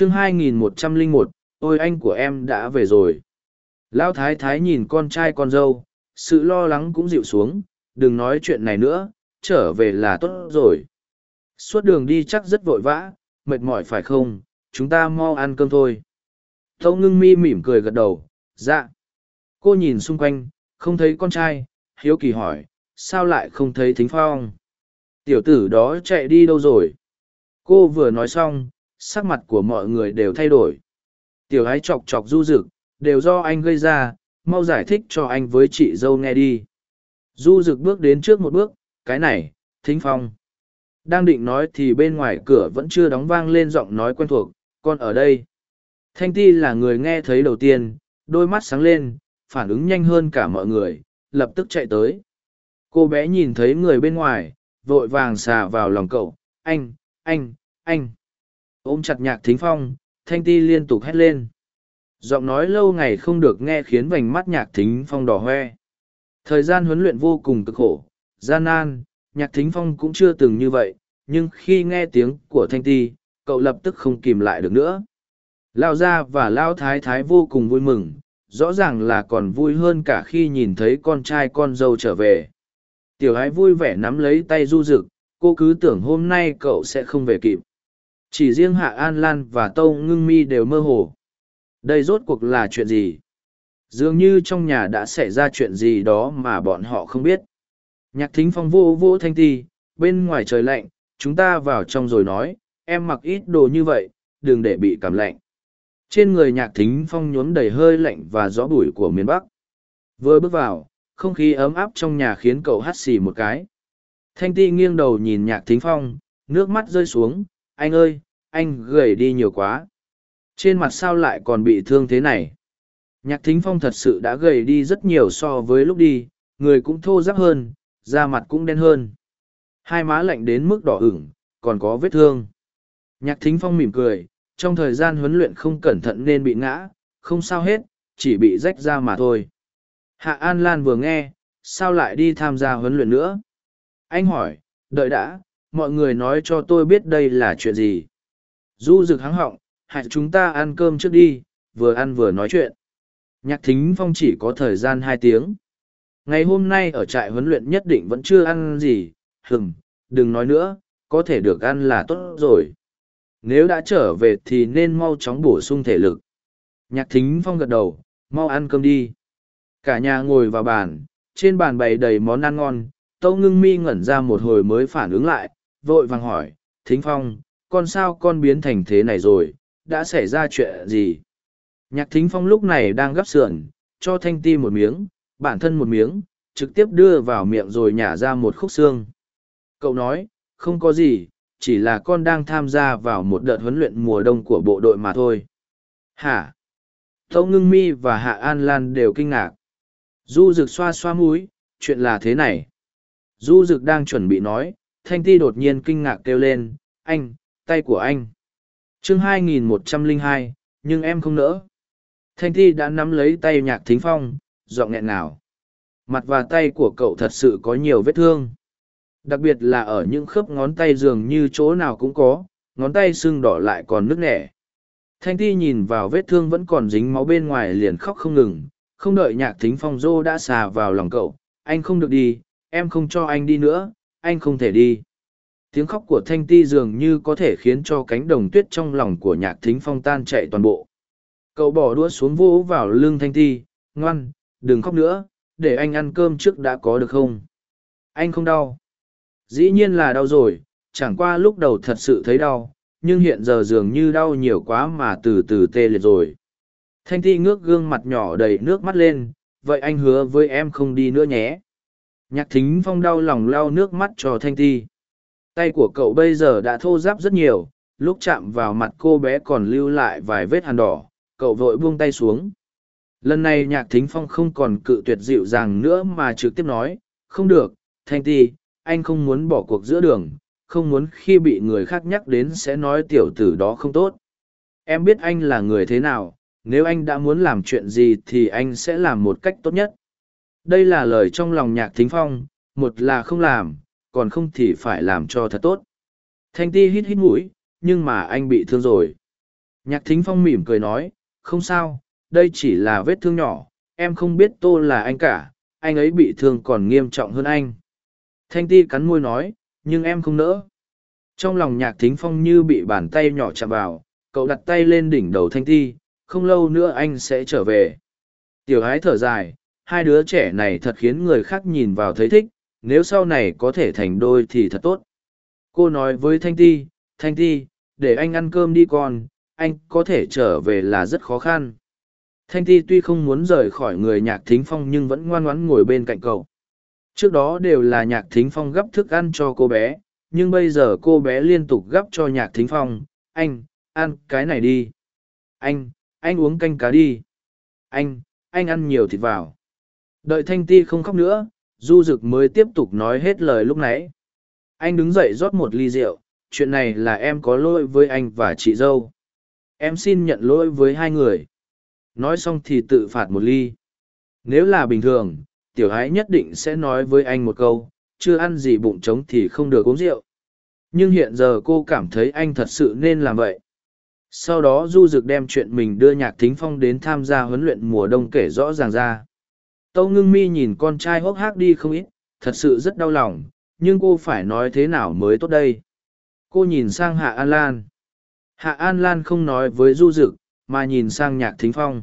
chương 2101, ôi anh của em đã về rồi. Lão thái thái nhìn con trai con dâu, sự lo lắng cũng dịu xuống, đừng nói chuyện này nữa, trở về là tốt rồi. Suốt đường đi chắc rất vội vã, mệt mỏi phải không, chúng ta mau ăn cơm thôi. Tâu ngưng mi mỉm cười gật đầu, dạ. Cô nhìn xung quanh, không thấy con trai, hiếu kỳ hỏi, sao lại không thấy thính phong? Tiểu tử đó chạy đi đâu rồi? Cô vừa nói xong, sắc mặt của mọi người đều thay đổi. Tiểu ái chọc chọc du rực, đều do anh gây ra, mau giải thích cho anh với chị dâu nghe đi. Du rực bước đến trước một bước, cái này, thính phong. Đang định nói thì bên ngoài cửa vẫn chưa đóng vang lên giọng nói quen thuộc, con ở đây. Thanh ti là người nghe thấy đầu tiên, đôi mắt sáng lên, phản ứng nhanh hơn cả mọi người, lập tức chạy tới. Cô bé nhìn thấy người bên ngoài, vội vàng xà vào lòng cậu, anh, anh, anh. Ôm chặt nhạc thính phong, thanh ti liên tục hét lên. Giọng nói lâu ngày không được nghe khiến vành mắt nhạc thính phong đỏ hoe. Thời gian huấn luyện vô cùng cực khổ, gian nan, nhạc thính phong cũng chưa từng như vậy, nhưng khi nghe tiếng của thanh ti, cậu lập tức không kìm lại được nữa. Lao gia và Lao thái thái vô cùng vui mừng, rõ ràng là còn vui hơn cả khi nhìn thấy con trai con dâu trở về. Tiểu ái vui vẻ nắm lấy tay du rực, cô cứ tưởng hôm nay cậu sẽ không về kịp. Chỉ riêng Hạ An Lan và Tâu Ngưng Mi đều mơ hồ. Đây rốt cuộc là chuyện gì? Dường như trong nhà đã xảy ra chuyện gì đó mà bọn họ không biết. Nhạc thính phong vô vô thanh ti, bên ngoài trời lạnh, chúng ta vào trong rồi nói, em mặc ít đồ như vậy, đừng để bị cảm lạnh. Trên người nhạc thính phong nhuốm đầy hơi lạnh và gió bụi của miền Bắc. Vừa bước vào, không khí ấm áp trong nhà khiến cậu hắt xì một cái. Thanh ti nghiêng đầu nhìn nhạc thính phong, nước mắt rơi xuống, anh ơi, anh gầy đi nhiều quá. Trên mặt sao lại còn bị thương thế này? Nhạc thính phong thật sự đã gầy đi rất nhiều so với lúc đi, người cũng thô ráp hơn, da mặt cũng đen hơn. Hai má lạnh đến mức đỏ ửng, còn có vết thương. Nhạc thính phong mỉm cười, trong thời gian huấn luyện không cẩn thận nên bị ngã, không sao hết, chỉ bị rách ra mà thôi. Hạ An Lan vừa nghe, sao lại đi tham gia huấn luyện nữa? Anh hỏi, đợi đã, mọi người nói cho tôi biết đây là chuyện gì. Du rực hắng họng, hãy chúng ta ăn cơm trước đi, vừa ăn vừa nói chuyện. Nhạc thính phong chỉ có thời gian hai tiếng. Ngày hôm nay ở trại huấn luyện nhất định vẫn chưa ăn gì, hừng, đừng nói nữa, có thể được ăn là tốt rồi. Nếu đã trở về thì nên mau chóng bổ sung thể lực. Nhạc thính phong gật đầu, mau ăn cơm đi. Cả nhà ngồi vào bàn, trên bàn bày đầy món ăn ngon, tâu ngưng mi ngẩn ra một hồi mới phản ứng lại, vội vàng hỏi, thính phong, con sao con biến thành thế này rồi, đã xảy ra chuyện gì? Nhạc thính phong lúc này đang gấp sườn, cho thanh ti một miếng, bản thân một miếng, trực tiếp đưa vào miệng rồi nhả ra một khúc xương. Cậu nói, không có gì, chỉ là con đang tham gia vào một đợt huấn luyện mùa đông của bộ đội mà thôi. Hả? Tâu ngưng mi và Hạ An Lan đều kinh ngạc. Du dực xoa xoa mũi, chuyện là thế này. Du dực đang chuẩn bị nói, thanh ti đột nhiên kinh ngạc kêu lên, anh, tay của anh. chương 2102, nhưng em không nỡ. Thanh ti đã nắm lấy tay nhạc thính phong, giọng nghẹn nào. Mặt và tay của cậu thật sự có nhiều vết thương. Đặc biệt là ở những khớp ngón tay dường như chỗ nào cũng có, ngón tay sưng đỏ lại còn nứt nẻ. Thanh ti nhìn vào vết thương vẫn còn dính máu bên ngoài liền khóc không ngừng, không đợi nhạc thính phong dô đã xà vào lòng cậu, anh không được đi, em không cho anh đi nữa, anh không thể đi. Tiếng khóc của Thanh ti dường như có thể khiến cho cánh đồng tuyết trong lòng của nhạc thính phong tan chạy toàn bộ. Cậu bỏ đũa xuống vỗ vào lưng Thanh ti, ngoan, đừng khóc nữa, để anh ăn cơm trước đã có được không? Anh không đau. Dĩ nhiên là đau rồi, chẳng qua lúc đầu thật sự thấy đau, nhưng hiện giờ dường như đau nhiều quá mà từ từ tê liệt rồi. Thanh Thi ngước gương mặt nhỏ đầy nước mắt lên, vậy anh hứa với em không đi nữa nhé. Nhạc thính phong đau lòng lau nước mắt cho Thanh Thi. Tay của cậu bây giờ đã thô ráp rất nhiều, lúc chạm vào mặt cô bé còn lưu lại vài vết hàn đỏ, cậu vội buông tay xuống. Lần này nhạc thính phong không còn cự tuyệt dịu dàng nữa mà trực tiếp nói, không được, Thanh Ti, anh không muốn bỏ cuộc giữa đường, không muốn khi bị người khác nhắc đến sẽ nói tiểu tử đó không tốt. Em biết anh là người thế nào, nếu anh đã muốn làm chuyện gì thì anh sẽ làm một cách tốt nhất. Đây là lời trong lòng nhạc thính phong, một là không làm, còn không thì phải làm cho thật tốt. Thanh ti hít hít mũi, nhưng mà anh bị thương rồi. Nhạc thính phong mỉm cười nói, không sao, đây chỉ là vết thương nhỏ, em không biết tô là anh cả, anh ấy bị thương còn nghiêm trọng hơn anh. Thanh ti cắn môi nói, nhưng em không nỡ. Trong lòng nhạc thính phong như bị bàn tay nhỏ chạm vào, cậu đặt tay lên đỉnh đầu thanh ti, không lâu nữa anh sẽ trở về. Tiểu ái thở dài, hai đứa trẻ này thật khiến người khác nhìn vào thấy thích, nếu sau này có thể thành đôi thì thật tốt. Cô nói với Thanh Ti, Thanh Ti, để anh ăn cơm đi con, anh có thể trở về là rất khó khăn. Thanh Ti tuy không muốn rời khỏi người nhạc thính phong nhưng vẫn ngoan ngoãn ngồi bên cạnh cậu. Trước đó đều là nhạc thính phong gấp thức ăn cho cô bé, nhưng bây giờ cô bé liên tục gấp cho nhạc thính phong. Anh, ăn cái này đi. Anh, anh uống canh cá đi. Anh, anh ăn nhiều thịt vào. Đợi Thanh Ti không khóc nữa, Du Dực mới tiếp tục nói hết lời lúc nãy. Anh đứng dậy rót một ly rượu, chuyện này là em có lỗi với anh và chị dâu. Em xin nhận lỗi với hai người. Nói xong thì tự phạt một ly. Nếu là bình thường, tiểu ái nhất định sẽ nói với anh một câu, chưa ăn gì bụng trống thì không được uống rượu. Nhưng hiện giờ cô cảm thấy anh thật sự nên làm vậy. Sau đó Du Dực đem chuyện mình đưa Nhạc Thính Phong đến tham gia huấn luyện mùa đông kể rõ ràng ra. Tâu ngưng mi nhìn con trai hốc hác đi không ít, thật sự rất đau lòng, nhưng cô phải nói thế nào mới tốt đây. Cô nhìn sang Hạ An Lan. Hạ An Lan không nói với Du Dực, mà nhìn sang Nhạc Thính Phong.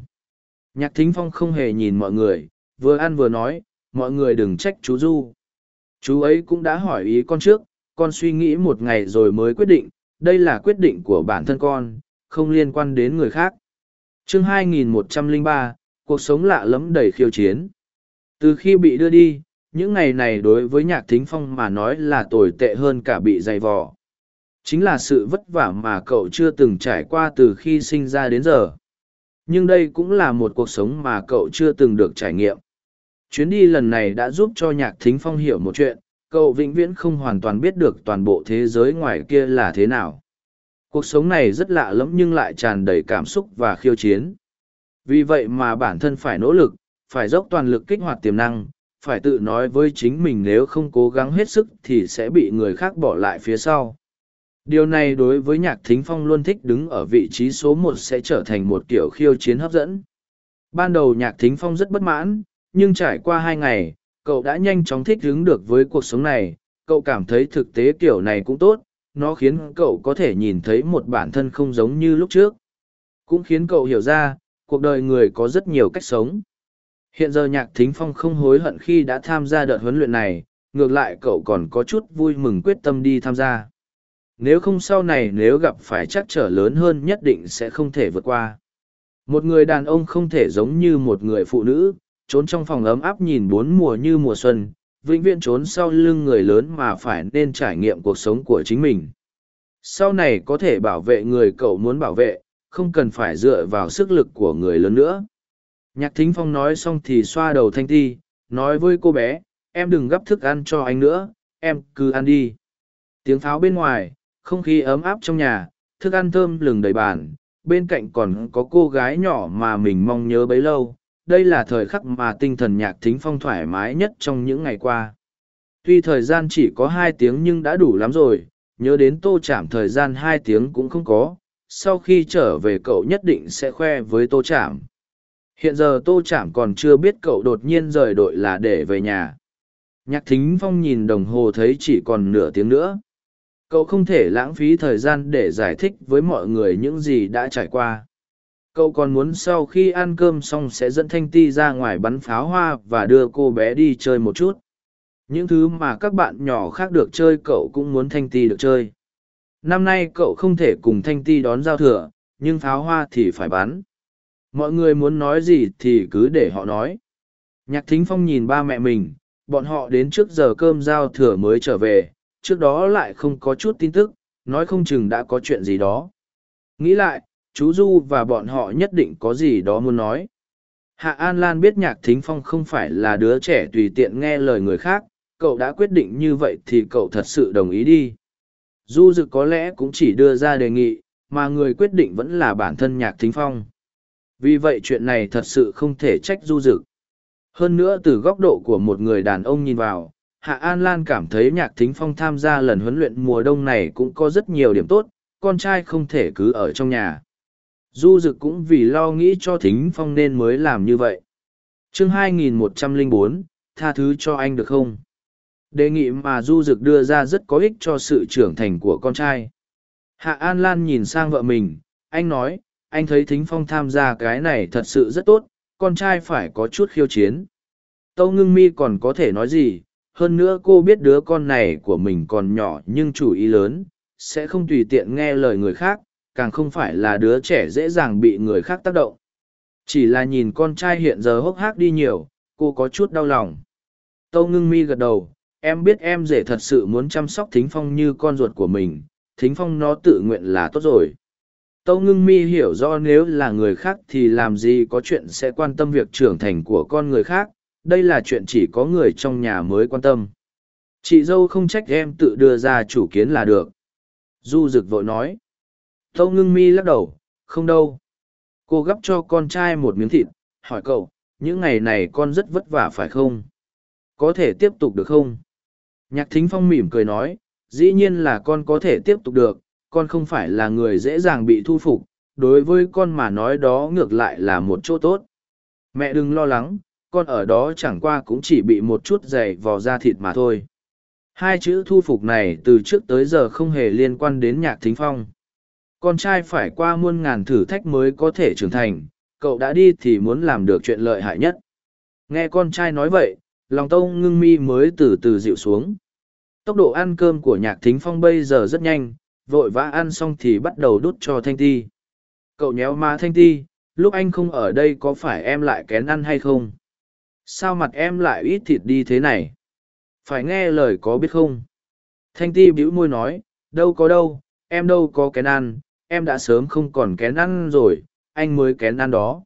Nhạc Thính Phong không hề nhìn mọi người, vừa ăn vừa nói, mọi người đừng trách chú Du. Chú ấy cũng đã hỏi ý con trước, con suy nghĩ một ngày rồi mới quyết định, đây là quyết định của bản thân con, không liên quan đến người khác. chương 2103, cuộc sống lạ lẫm đầy khiêu chiến. Từ khi bị đưa đi, những ngày này đối với nhạc thính phong mà nói là tồi tệ hơn cả bị dày vò. Chính là sự vất vả mà cậu chưa từng trải qua từ khi sinh ra đến giờ. Nhưng đây cũng là một cuộc sống mà cậu chưa từng được trải nghiệm. Chuyến đi lần này đã giúp cho nhạc thính phong hiểu một chuyện, cậu vĩnh viễn không hoàn toàn biết được toàn bộ thế giới ngoài kia là thế nào. Cuộc sống này rất lạ lẫm nhưng lại tràn đầy cảm xúc và khiêu chiến. Vì vậy mà bản thân phải nỗ lực, phải dốc toàn lực kích hoạt tiềm năng, phải tự nói với chính mình nếu không cố gắng hết sức thì sẽ bị người khác bỏ lại phía sau. Điều này đối với nhạc thính phong luôn thích đứng ở vị trí số một sẽ trở thành một kiểu khiêu chiến hấp dẫn. Ban đầu nhạc thính phong rất bất mãn, nhưng trải qua hai ngày, cậu đã nhanh chóng thích ứng được với cuộc sống này, cậu cảm thấy thực tế kiểu này cũng tốt, nó khiến cậu có thể nhìn thấy một bản thân không giống như lúc trước. Cũng khiến cậu hiểu ra, cuộc đời người có rất nhiều cách sống. Hiện giờ nhạc thính phong không hối hận khi đã tham gia đợt huấn luyện này, ngược lại cậu còn có chút vui mừng quyết tâm đi tham gia. Nếu không sau này nếu gặp phải chắc trở lớn hơn nhất định sẽ không thể vượt qua. Một người đàn ông không thể giống như một người phụ nữ, trốn trong phòng ấm áp nhìn bốn mùa như mùa xuân, vĩnh viễn trốn sau lưng người lớn mà phải nên trải nghiệm cuộc sống của chính mình. Sau này có thể bảo vệ người cậu muốn bảo vệ, không cần phải dựa vào sức lực của người lớn nữa. Nhạc thính phong nói xong thì xoa đầu thanh ti, nói với cô bé, em đừng gấp thức ăn cho anh nữa, em cứ ăn đi. Tiếng pháo bên ngoài, không khí ấm áp trong nhà, thức ăn thơm lừng đầy bàn, bên cạnh còn có cô gái nhỏ mà mình mong nhớ bấy lâu. Đây là thời khắc mà tinh thần nhạc thính phong thoải mái nhất trong những ngày qua. Tuy thời gian chỉ có hai tiếng nhưng đã đủ lắm rồi, nhớ đến tô chạm thời gian hai tiếng cũng không có, sau khi trở về cậu nhất định sẽ khoe với tô chạm. Hiện giờ tô chạm còn chưa biết cậu đột nhiên rời đội là để về nhà. Nhạc thính phong nhìn đồng hồ thấy chỉ còn nửa tiếng nữa. Cậu không thể lãng phí thời gian để giải thích với mọi người những gì đã trải qua. Cậu còn muốn sau khi ăn cơm xong sẽ dẫn Thanh Ti ra ngoài bắn pháo hoa và đưa cô bé đi chơi một chút. Những thứ mà các bạn nhỏ khác được chơi cậu cũng muốn Thanh Ti được chơi. Năm nay cậu không thể cùng Thanh Ti đón giao thừa, nhưng pháo hoa thì phải bắn mọi người muốn nói gì thì cứ để họ nói. Nhạc thính phong nhìn ba mẹ mình, bọn họ đến trước giờ cơm giao thừa mới trở về, trước đó lại không có chút tin tức, nói không chừng đã có chuyện gì đó. Nghĩ lại, chú du và bọn họ nhất định có gì đó muốn nói. Hạ an lan biết nhạc thính phong không phải là đứa trẻ tùy tiện nghe lời người khác, cậu đã quyết định như vậy thì cậu thật sự đồng ý đi. Du dực có lẽ cũng chỉ đưa ra đề nghị, mà người quyết định vẫn là bản thân nhạc thính phong vì vậy chuyện này thật sự không thể trách du dực. Hơn nữa từ góc độ của một người đàn ông nhìn vào, Hạ An Lan cảm thấy nhạc thính phong tham gia lần huấn luyện mùa đông này cũng có rất nhiều điểm tốt, con trai không thể cứ ở trong nhà. du dực cũng vì lo nghĩ cho thính phong nên mới làm như vậy chương 2104, tha thứ cho anh được không đề nghị mà du dực đưa ra rất có ích cho sự trưởng thành của con trai hạ an lan nhìn sang vợ mình anh nói anh thấy thính phong tham gia cái này thật sự rất tốt, con trai phải có chút khiêu chiến. Tâu ngưng mi còn có thể nói gì, hơn nữa cô biết đứa con này của mình còn nhỏ nhưng chủ ý lớn, sẽ không tùy tiện nghe lời người khác, càng không phải là đứa trẻ dễ dàng bị người khác tác động. Chỉ là nhìn con trai hiện giờ hốc hác đi nhiều, cô có chút đau lòng. Tâu ngưng mi gật đầu, em biết em rể thật sự muốn chăm sóc thính phong như con ruột của mình, thính phong nó tự nguyện là tốt rồi tâu ngưng mi hiểu rõ nếu là người khác thì làm gì có chuyện sẽ quan tâm việc trưởng thành của con người khác, đây là chuyện chỉ có người trong nhà mới quan tâm. Chị dâu không trách em tự đưa ra chủ kiến là được. Du rực vội nói. Tâu ngưng mi lắc đầu, không đâu. Cô gắp cho con trai một miếng thịt, hỏi cậu, những ngày này con rất vất vả phải không? Có thể tiếp tục được không? Nhạc thính phong mỉm cười nói, dĩ nhiên là con có thể tiếp tục được con không phải là người dễ dàng bị thu phục, đối với con mà nói đó ngược lại là một chỗ tốt. Mẹ đừng lo lắng, con ở đó chẳng qua cũng chỉ bị một chút dày vò da thịt mà thôi. Hai chữ thu phục này từ trước tới giờ không hề liên quan đến nhạc thính phong. Con trai phải qua muôn ngàn thử thách mới có thể trưởng thành, cậu đã đi thì muốn làm được chuyện lợi hại nhất. Nghe con trai nói vậy, lòng tâu ngưng mi mới từ từ dịu xuống. Tốc độ ăn cơm của nhạc thính phong bây giờ rất nhanh vội vã ăn xong thì bắt đầu đút cho thanh ti. Cậu nhéo má thanh ti, lúc anh không ở đây có phải em lại kén ăn hay không? Sao mặt em lại ít thịt đi thế này? Phải nghe lời có biết không? Thanh ti bĩu môi nói, đâu có đâu, em đâu có kén ăn, em đã sớm không còn kén ăn rồi, anh mới kén ăn đó.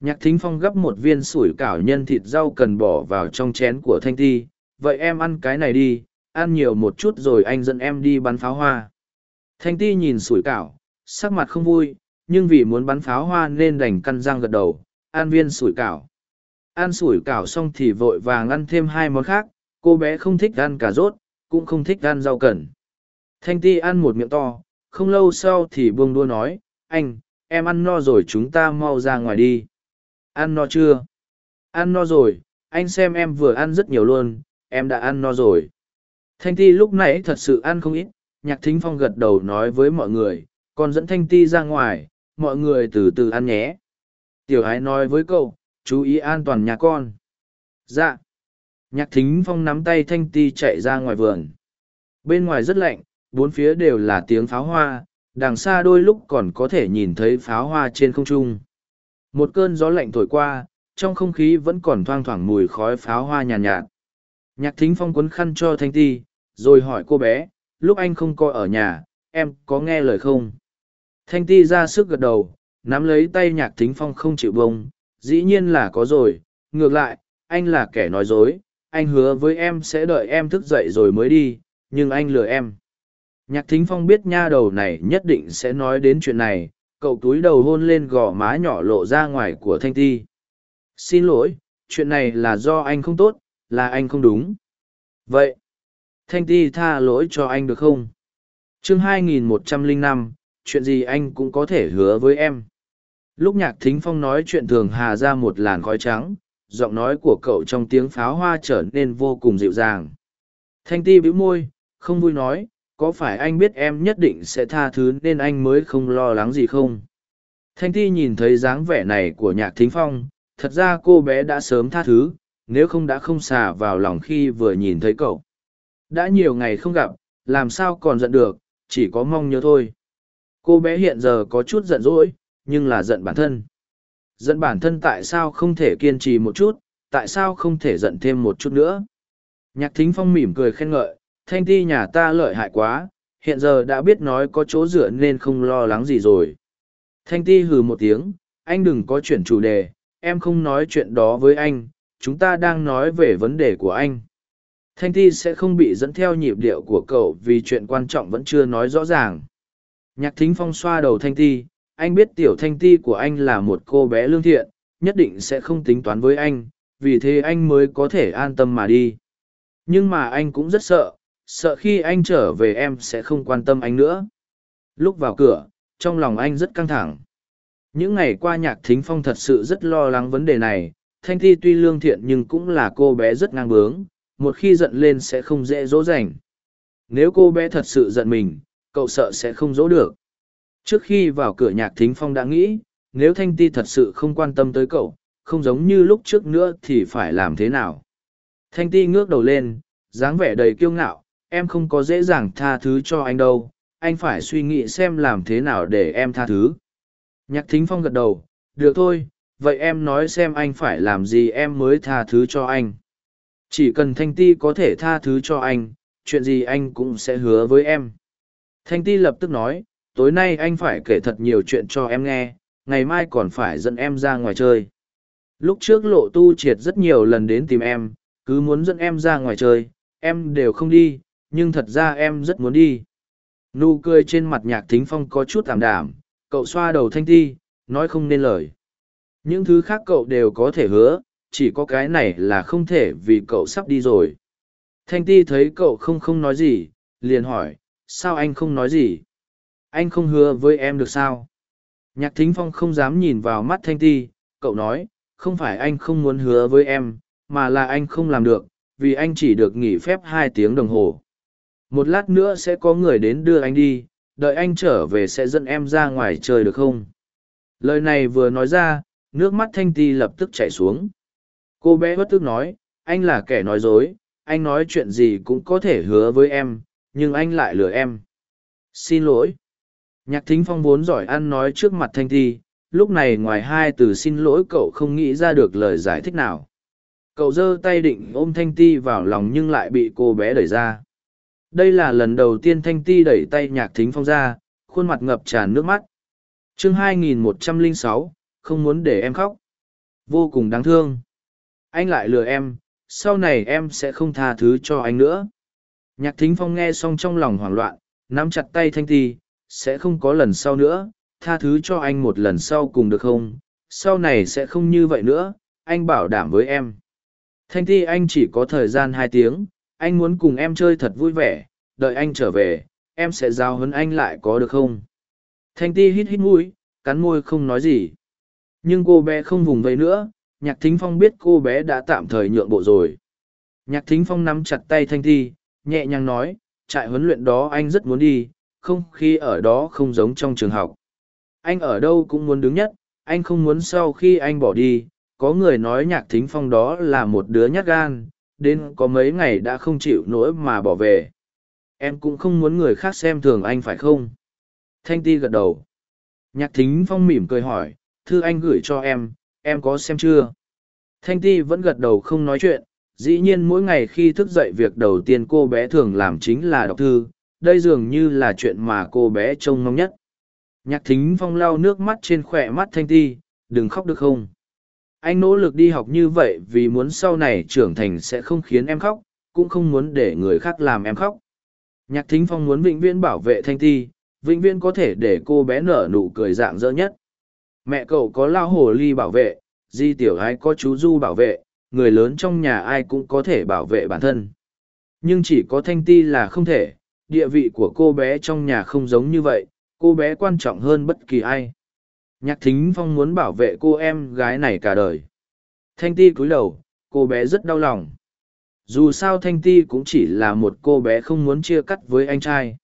Nhạc thính phong gấp một viên sủi cảo nhân thịt rau cần bỏ vào trong chén của thanh ti, vậy em ăn cái này đi, ăn nhiều một chút rồi anh dẫn em đi bắn pháo hoa thanh ti nhìn sủi cảo, sắc mặt không vui, nhưng vì muốn bắn pháo hoa nên đành căn răng gật đầu ăn viên sủi cảo. Ăn sủi cảo xong thì vội vàng ăn thêm hai món khác, cô bé không thích ăn cà rốt, cũng không thích ăn rau cần. Thanh ti ăn một miệng to, không lâu sau thì buông đua nói, anh, em ăn no rồi chúng ta mau ra ngoài đi. Ăn no chưa? Ăn no rồi, anh xem em vừa ăn rất nhiều luôn, em đã ăn no rồi. Thanh ti lúc nãy thật sự ăn không ít nhạc thính phong gật đầu nói với mọi người còn dẫn thanh ti ra ngoài mọi người từ từ ăn nhé. Tiểu ái nói với cậu chú ý an toàn nhà con. Dạ. Nhạc thính phong nắm tay thanh ti chạy ra ngoài vườn. Bên ngoài rất lạnh bốn phía đều là tiếng pháo hoa đằng xa đôi lúc còn có thể nhìn thấy pháo hoa trên không trung. Một cơn gió lạnh thổi qua trong không khí vẫn còn thoang thoảng mùi khói pháo hoa nhàn nhạt, nhạt. Nhạc thính phong quấn khăn cho thanh ti rồi hỏi cô bé lúc anh không coi ở nhà, em có nghe lời không? Thanh ti ra sức gật đầu, nắm lấy tay nhạc thính phong không chịu bông dĩ nhiên là có rồi, ngược lại, anh là kẻ nói dối, anh hứa với em sẽ đợi em thức dậy rồi mới đi, nhưng anh lừa em. Nhạc thính phong biết nha đầu này nhất định sẽ nói đến chuyện này, cậu túi đầu hôn lên gò má nhỏ lộ ra ngoài của thanh ti. Xin lỗi, chuyện này là do anh không tốt, là anh không đúng. Vậy thanh ti tha lỗi cho anh được không? Chương 2105, chuyện gì anh cũng có thể hứa với em. Lúc nhạc thính phong nói chuyện thường hà ra một làn khói trắng giọng nói của cậu trong tiếng pháo hoa trở nên vô cùng dịu dàng. Thanh ti bĩu môi không vui nói có phải anh biết em nhất định sẽ tha thứ nên anh mới không lo lắng gì không? Thanh ti nhìn thấy dáng vẻ này của nhạc thính phong thật ra cô bé đã sớm tha thứ nếu không đã không xả vào lòng khi vừa nhìn thấy cậu đã nhiều ngày không gặp, làm sao còn giận được, chỉ có mong nhớ thôi. Cô bé hiện giờ có chút giận dỗi, nhưng là giận bản thân. Giận bản thân tại sao không thể kiên trì một chút, tại sao không thể giận thêm một chút nữa? Nhạc thính phong mỉm cười khen ngợi, thanh ti nhà ta lợi hại quá, hiện giờ đã biết nói có chỗ dựa nên không lo lắng gì rồi. Thanh ti hừ một tiếng, anh đừng có chuyển chủ đề, em không nói chuyện đó với anh, chúng ta đang nói về vấn đề của anh thanh Thi sẽ không bị dẫn theo nhịp điệu của cậu vì chuyện quan trọng vẫn chưa nói rõ ràng. Nhạc thính phong xoa đầu thanh Thi, anh biết tiểu thanh ti của anh là một cô bé lương thiện nhất định sẽ không tính toán với anh vì thế anh mới có thể an tâm mà đi. Nhưng mà anh cũng rất sợ sợ khi anh trở về em sẽ không quan tâm anh nữa. Lúc vào cửa trong lòng anh rất căng thẳng. Những ngày qua nhạc thính phong thật sự rất lo lắng vấn đề này, Thanh Thi tuy lương thiện nhưng cũng là cô bé rất ngang bướng, một khi giận lên sẽ không dễ dỗ dành. Nếu cô bé thật sự giận mình, cậu sợ sẽ không dỗ được. Trước khi vào cửa nhạc thính phong đã nghĩ, nếu Thanh Ti thật sự không quan tâm tới cậu, không giống như lúc trước nữa thì phải làm thế nào. Thanh Ti ngước đầu lên, dáng vẻ đầy kiêu ngạo, em không có dễ dàng tha thứ cho anh đâu, anh phải suy nghĩ xem làm thế nào để em tha thứ. Nhạc thính phong gật đầu, được thôi, vậy em nói xem anh phải làm gì em mới tha thứ cho anh. Chỉ cần Thanh Ti có thể tha thứ cho anh, chuyện gì anh cũng sẽ hứa với em. Thanh Ti lập tức nói, tối nay anh phải kể thật nhiều chuyện cho em nghe, ngày mai còn phải dẫn em ra ngoài chơi. Lúc trước lộ tu triệt rất nhiều lần đến tìm em, cứ muốn dẫn em ra ngoài chơi, em đều không đi, nhưng thật ra em rất muốn đi. Nụ cười trên mặt nhạc thính phong có chút ảm đảm, cậu xoa đầu thanh ti, nói không nên lời. Những thứ khác cậu đều có thể hứa, chỉ có cái này là không thể vì cậu sắp đi rồi. Thanh ti thấy cậu không không nói gì, liền hỏi, sao anh không nói gì? Anh không hứa với em được sao? Nhạc thính phong không dám nhìn vào mắt Thanh ti, cậu nói, không phải anh không muốn hứa với em, mà là anh không làm được, vì anh chỉ được nghỉ phép hai tiếng đồng hồ. Một lát nữa sẽ có người đến đưa anh đi, đợi anh trở về sẽ dẫn em ra ngoài chơi được không? Lời này vừa nói ra, nước mắt Thanh Ti lập tức chảy xuống. Cô bé bất tức nói, anh là kẻ nói dối, anh nói chuyện gì cũng có thể hứa với em, nhưng anh lại lừa em. Xin lỗi. Nhạc thính phong vốn giỏi ăn nói trước mặt Thanh Thi, lúc này ngoài hai từ xin lỗi cậu không nghĩ ra được lời giải thích nào. Cậu giơ tay định ôm thanh ti vào lòng nhưng lại bị cô bé đẩy ra. Đây là lần đầu tiên thanh ti đẩy tay nhạc thính phong ra khuôn mặt ngập tràn nước mắt. Chương 2106, không muốn để em khóc. Vô cùng đáng thương anh lại lừa em, sau này em sẽ không tha thứ cho anh nữa. Nhạc thính phong nghe xong trong lòng hoảng loạn, nắm chặt tay thanh ti, sẽ không có lần sau nữa, tha thứ cho anh một lần sau cùng được không? Sau này sẽ không như vậy nữa, anh bảo đảm với em. Thanh ti, anh chỉ có thời gian hai tiếng, anh muốn cùng em chơi thật vui vẻ, đợi anh trở về, em sẽ giao hấn anh lại có được không? Thanh ti hít hít mũi, cắn môi không nói gì. Nhưng cô bé không vùng vẫy nữa nhạc thính phong biết cô bé đã tạm thời nhượng bộ rồi. Nhạc thính phong nắm chặt tay thanh Thi, nhẹ nhàng nói trại huấn luyện đó anh rất muốn đi không khí ở đó không giống trong trường học. Anh ở đâu cũng muốn đứng nhất anh không muốn sau khi anh bỏ đi có người nói nhạc thính phong đó là một đứa nhát gan đến có mấy ngày đã không chịu nỗi mà bỏ về. Em cũng không muốn người khác xem thường anh phải không? Thanh ti gật đầu. Nhạc thính phong mỉm cười hỏi thư anh gửi cho em em có xem chưa? Thanh ti vẫn gật đầu không nói chuyện, dĩ nhiên mỗi ngày khi thức dậy việc đầu tiên cô bé thường làm chính là đọc thư, đây dường như là chuyện mà cô bé trông mong nhất. Nhạc thính phong lau nước mắt trên khỏe mắt thanh ti, đừng khóc được không? Anh nỗ lực đi học như vậy vì muốn sau này trưởng thành sẽ không khiến em khóc, cũng không muốn để người khác làm em khóc. Nhạc thính phong muốn vĩnh viễn bảo vệ thanh ti, vĩnh viễn có thể để cô bé nở nụ cười dạng dỡ nhất mẹ cậu có lao hồ ly bảo vệ, di tiểu ái có chú du bảo vệ, người lớn trong nhà ai cũng có thể bảo vệ bản thân. Nhưng chỉ có thanh ti là không thể, địa vị của cô bé trong nhà không giống như vậy, cô bé quan trọng hơn bất kỳ ai. Nhạc thính phong muốn bảo vệ cô em gái này cả đời. Thanh ti cúi đầu, cô bé rất đau lòng. Dù sao thanh ti cũng chỉ là một cô bé không muốn chia cắt với anh trai.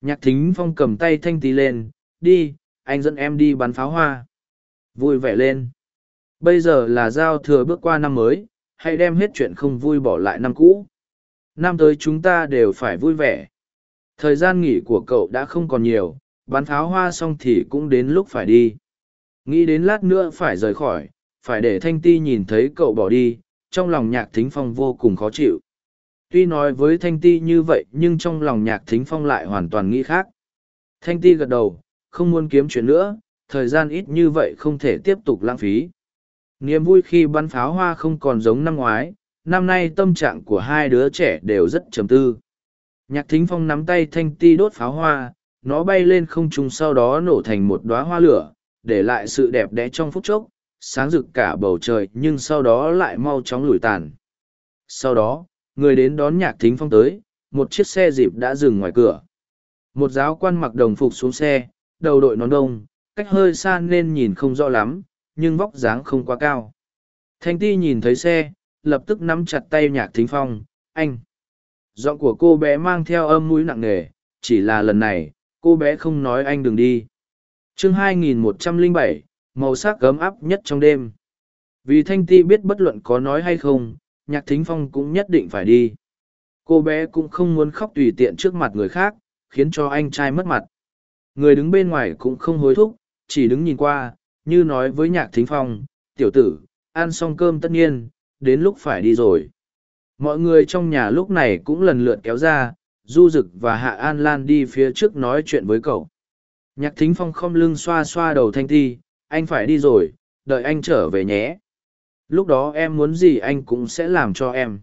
Nhạc thính phong cầm tay thanh ti lên, đi, anh dẫn em đi bắn pháo hoa vui vẻ lên. Bây giờ là giao thừa bước qua năm mới, hãy đem hết chuyện không vui bỏ lại năm cũ. Năm tới chúng ta đều phải vui vẻ. Thời gian nghỉ của cậu đã không còn nhiều bắn pháo hoa xong thì cũng đến lúc phải đi. Nghĩ đến lát nữa phải rời khỏi, phải để thanh ti nhìn thấy cậu bỏ đi, trong lòng nhạc thính phong vô cùng khó chịu. Tuy nói với thanh ti như vậy nhưng trong lòng nhạc thính phong lại hoàn toàn nghĩ khác. Thanh ti gật đầu, không muốn kiếm chuyện nữa thời gian ít như vậy không thể tiếp tục lãng phí. Niềm vui khi bắn pháo hoa không còn giống năm ngoái, năm nay tâm trạng của hai đứa trẻ đều rất trầm tư. Nhạc thính phong nắm tay thanh ti đốt pháo hoa, nó bay lên không trung sau đó nổ thành một đóa hoa lửa, để lại sự đẹp đẽ trong phút chốc, sáng rực cả bầu trời nhưng sau đó lại mau chóng lùi tàn. Sau đó, người đến đón nhạc thính phong tới, một chiếc xe dịp đã dừng ngoài cửa. Một giáo quan mặc đồng phục xuống xe, đầu đội nón đông cách hơi xa nên nhìn không rõ lắm, nhưng vóc dáng không quá cao. Thanh ti nhìn thấy xe, lập tức nắm chặt tay nhạc thính phong, anh. Giọng của cô bé mang theo âm mũi nặng nề, chỉ là lần này, cô bé không nói anh đừng đi. chương 2107, màu sắc gấm áp nhất trong đêm. Vì Thanh Ti biết bất luận có nói hay không, nhạc thính phong cũng nhất định phải đi. Cô bé cũng không muốn khóc tùy tiện trước mặt người khác, khiến cho anh trai mất mặt. Người đứng bên ngoài cũng không hối thúc, chỉ đứng nhìn qua, như nói với nhạc thính phong, tiểu tử, ăn xong cơm tất nhiên, đến lúc phải đi rồi. Mọi người trong nhà lúc này cũng lần lượt kéo ra, Du Dực và Hạ An Lan đi phía trước nói chuyện với cậu. Nhạc thính phong không lưng xoa xoa đầu thanh ti, anh phải đi rồi, đợi anh trở về nhé. Lúc đó em muốn gì anh cũng sẽ làm cho em.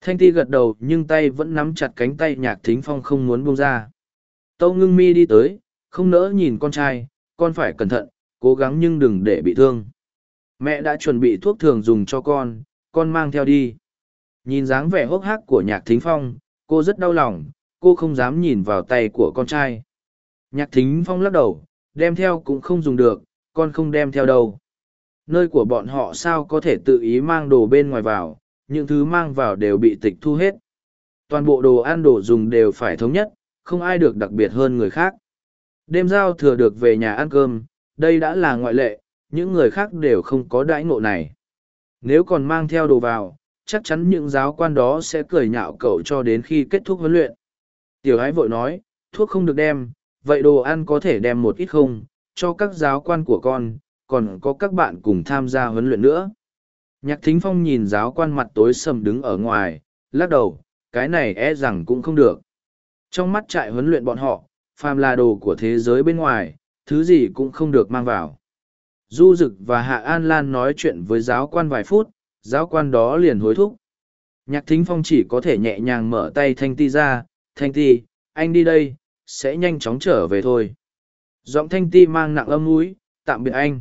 Thanh ti gật đầu nhưng tay vẫn nắm chặt cánh tay nhạc thính phong không muốn buông ra. Tâu ngưng mi đi tới, không nỡ nhìn con trai, con phải cẩn thận, cố gắng nhưng đừng để bị thương. Mẹ đã chuẩn bị thuốc thường dùng cho con, con mang theo đi. Nhìn dáng vẻ hốc hác của nhạc thính phong, cô rất đau lòng, cô không dám nhìn vào tay của con trai. Nhạc thính phong lắc đầu, đem theo cũng không dùng được, con không đem theo đâu. Nơi của bọn họ sao có thể tự ý mang đồ bên ngoài vào, những thứ mang vào đều bị tịch thu hết. Toàn bộ đồ ăn đồ dùng đều phải thống nhất, không ai được đặc biệt hơn người khác. Đêm giao thừa được về nhà ăn cơm, đây đã là ngoại lệ, những người khác đều không có đãi ngộ này. Nếu còn mang theo đồ vào, chắc chắn những giáo quan đó sẽ cười nhạo cậu cho đến khi kết thúc huấn luyện. Tiểu ái vội nói, thuốc không được đem, vậy đồ ăn có thể đem một ít không, cho các giáo quan của con, còn có các bạn cùng tham gia huấn luyện nữa. Nhạc thính phong nhìn giáo quan mặt tối sầm đứng ở ngoài, lắc đầu, cái này e rằng cũng không được. Trong mắt trại huấn luyện bọn họ, phàm là đồ của thế giới bên ngoài, thứ gì cũng không được mang vào. Du Dực và Hạ An Lan nói chuyện với giáo quan vài phút, giáo quan đó liền hối thúc. Nhạc thính phong chỉ có thể nhẹ nhàng mở tay Thanh Ti ra, Thanh Ti, anh đi đây, sẽ nhanh chóng trở về thôi. Giọng Thanh Ti mang nặng âm mũi, tạm biệt anh.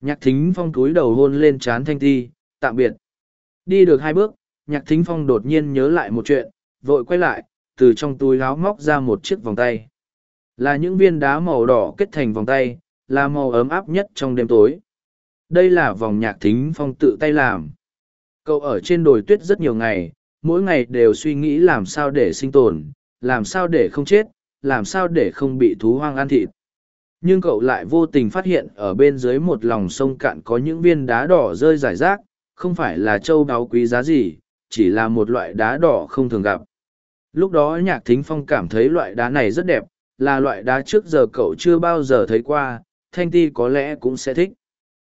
Nhạc thính phong túi đầu hôn lên trán Thanh Ti, tạm biệt. Đi được hai bước, nhạc thính phong đột nhiên nhớ lại một chuyện, vội quay lại, từ trong túi áo móc ra một chiếc vòng tay. Là những viên đá màu đỏ kết thành vòng tay, là màu ấm áp nhất trong đêm tối. Đây là vòng nhạc thính phong tự tay làm. Cậu ở trên đồi tuyết rất nhiều ngày, mỗi ngày đều suy nghĩ làm sao để sinh tồn, làm sao để không chết, làm sao để không bị thú hoang ăn thịt. Nhưng cậu lại vô tình phát hiện ở bên dưới một lòng sông cạn có những viên đá đỏ rơi rải rác, không phải là châu báu quý giá gì, chỉ là một loại đá đỏ không thường gặp. Lúc đó nhạc thính phong cảm thấy loại đá này rất đẹp, là loại đá trước giờ cậu chưa bao giờ thấy qua, thanh ti có lẽ cũng sẽ thích.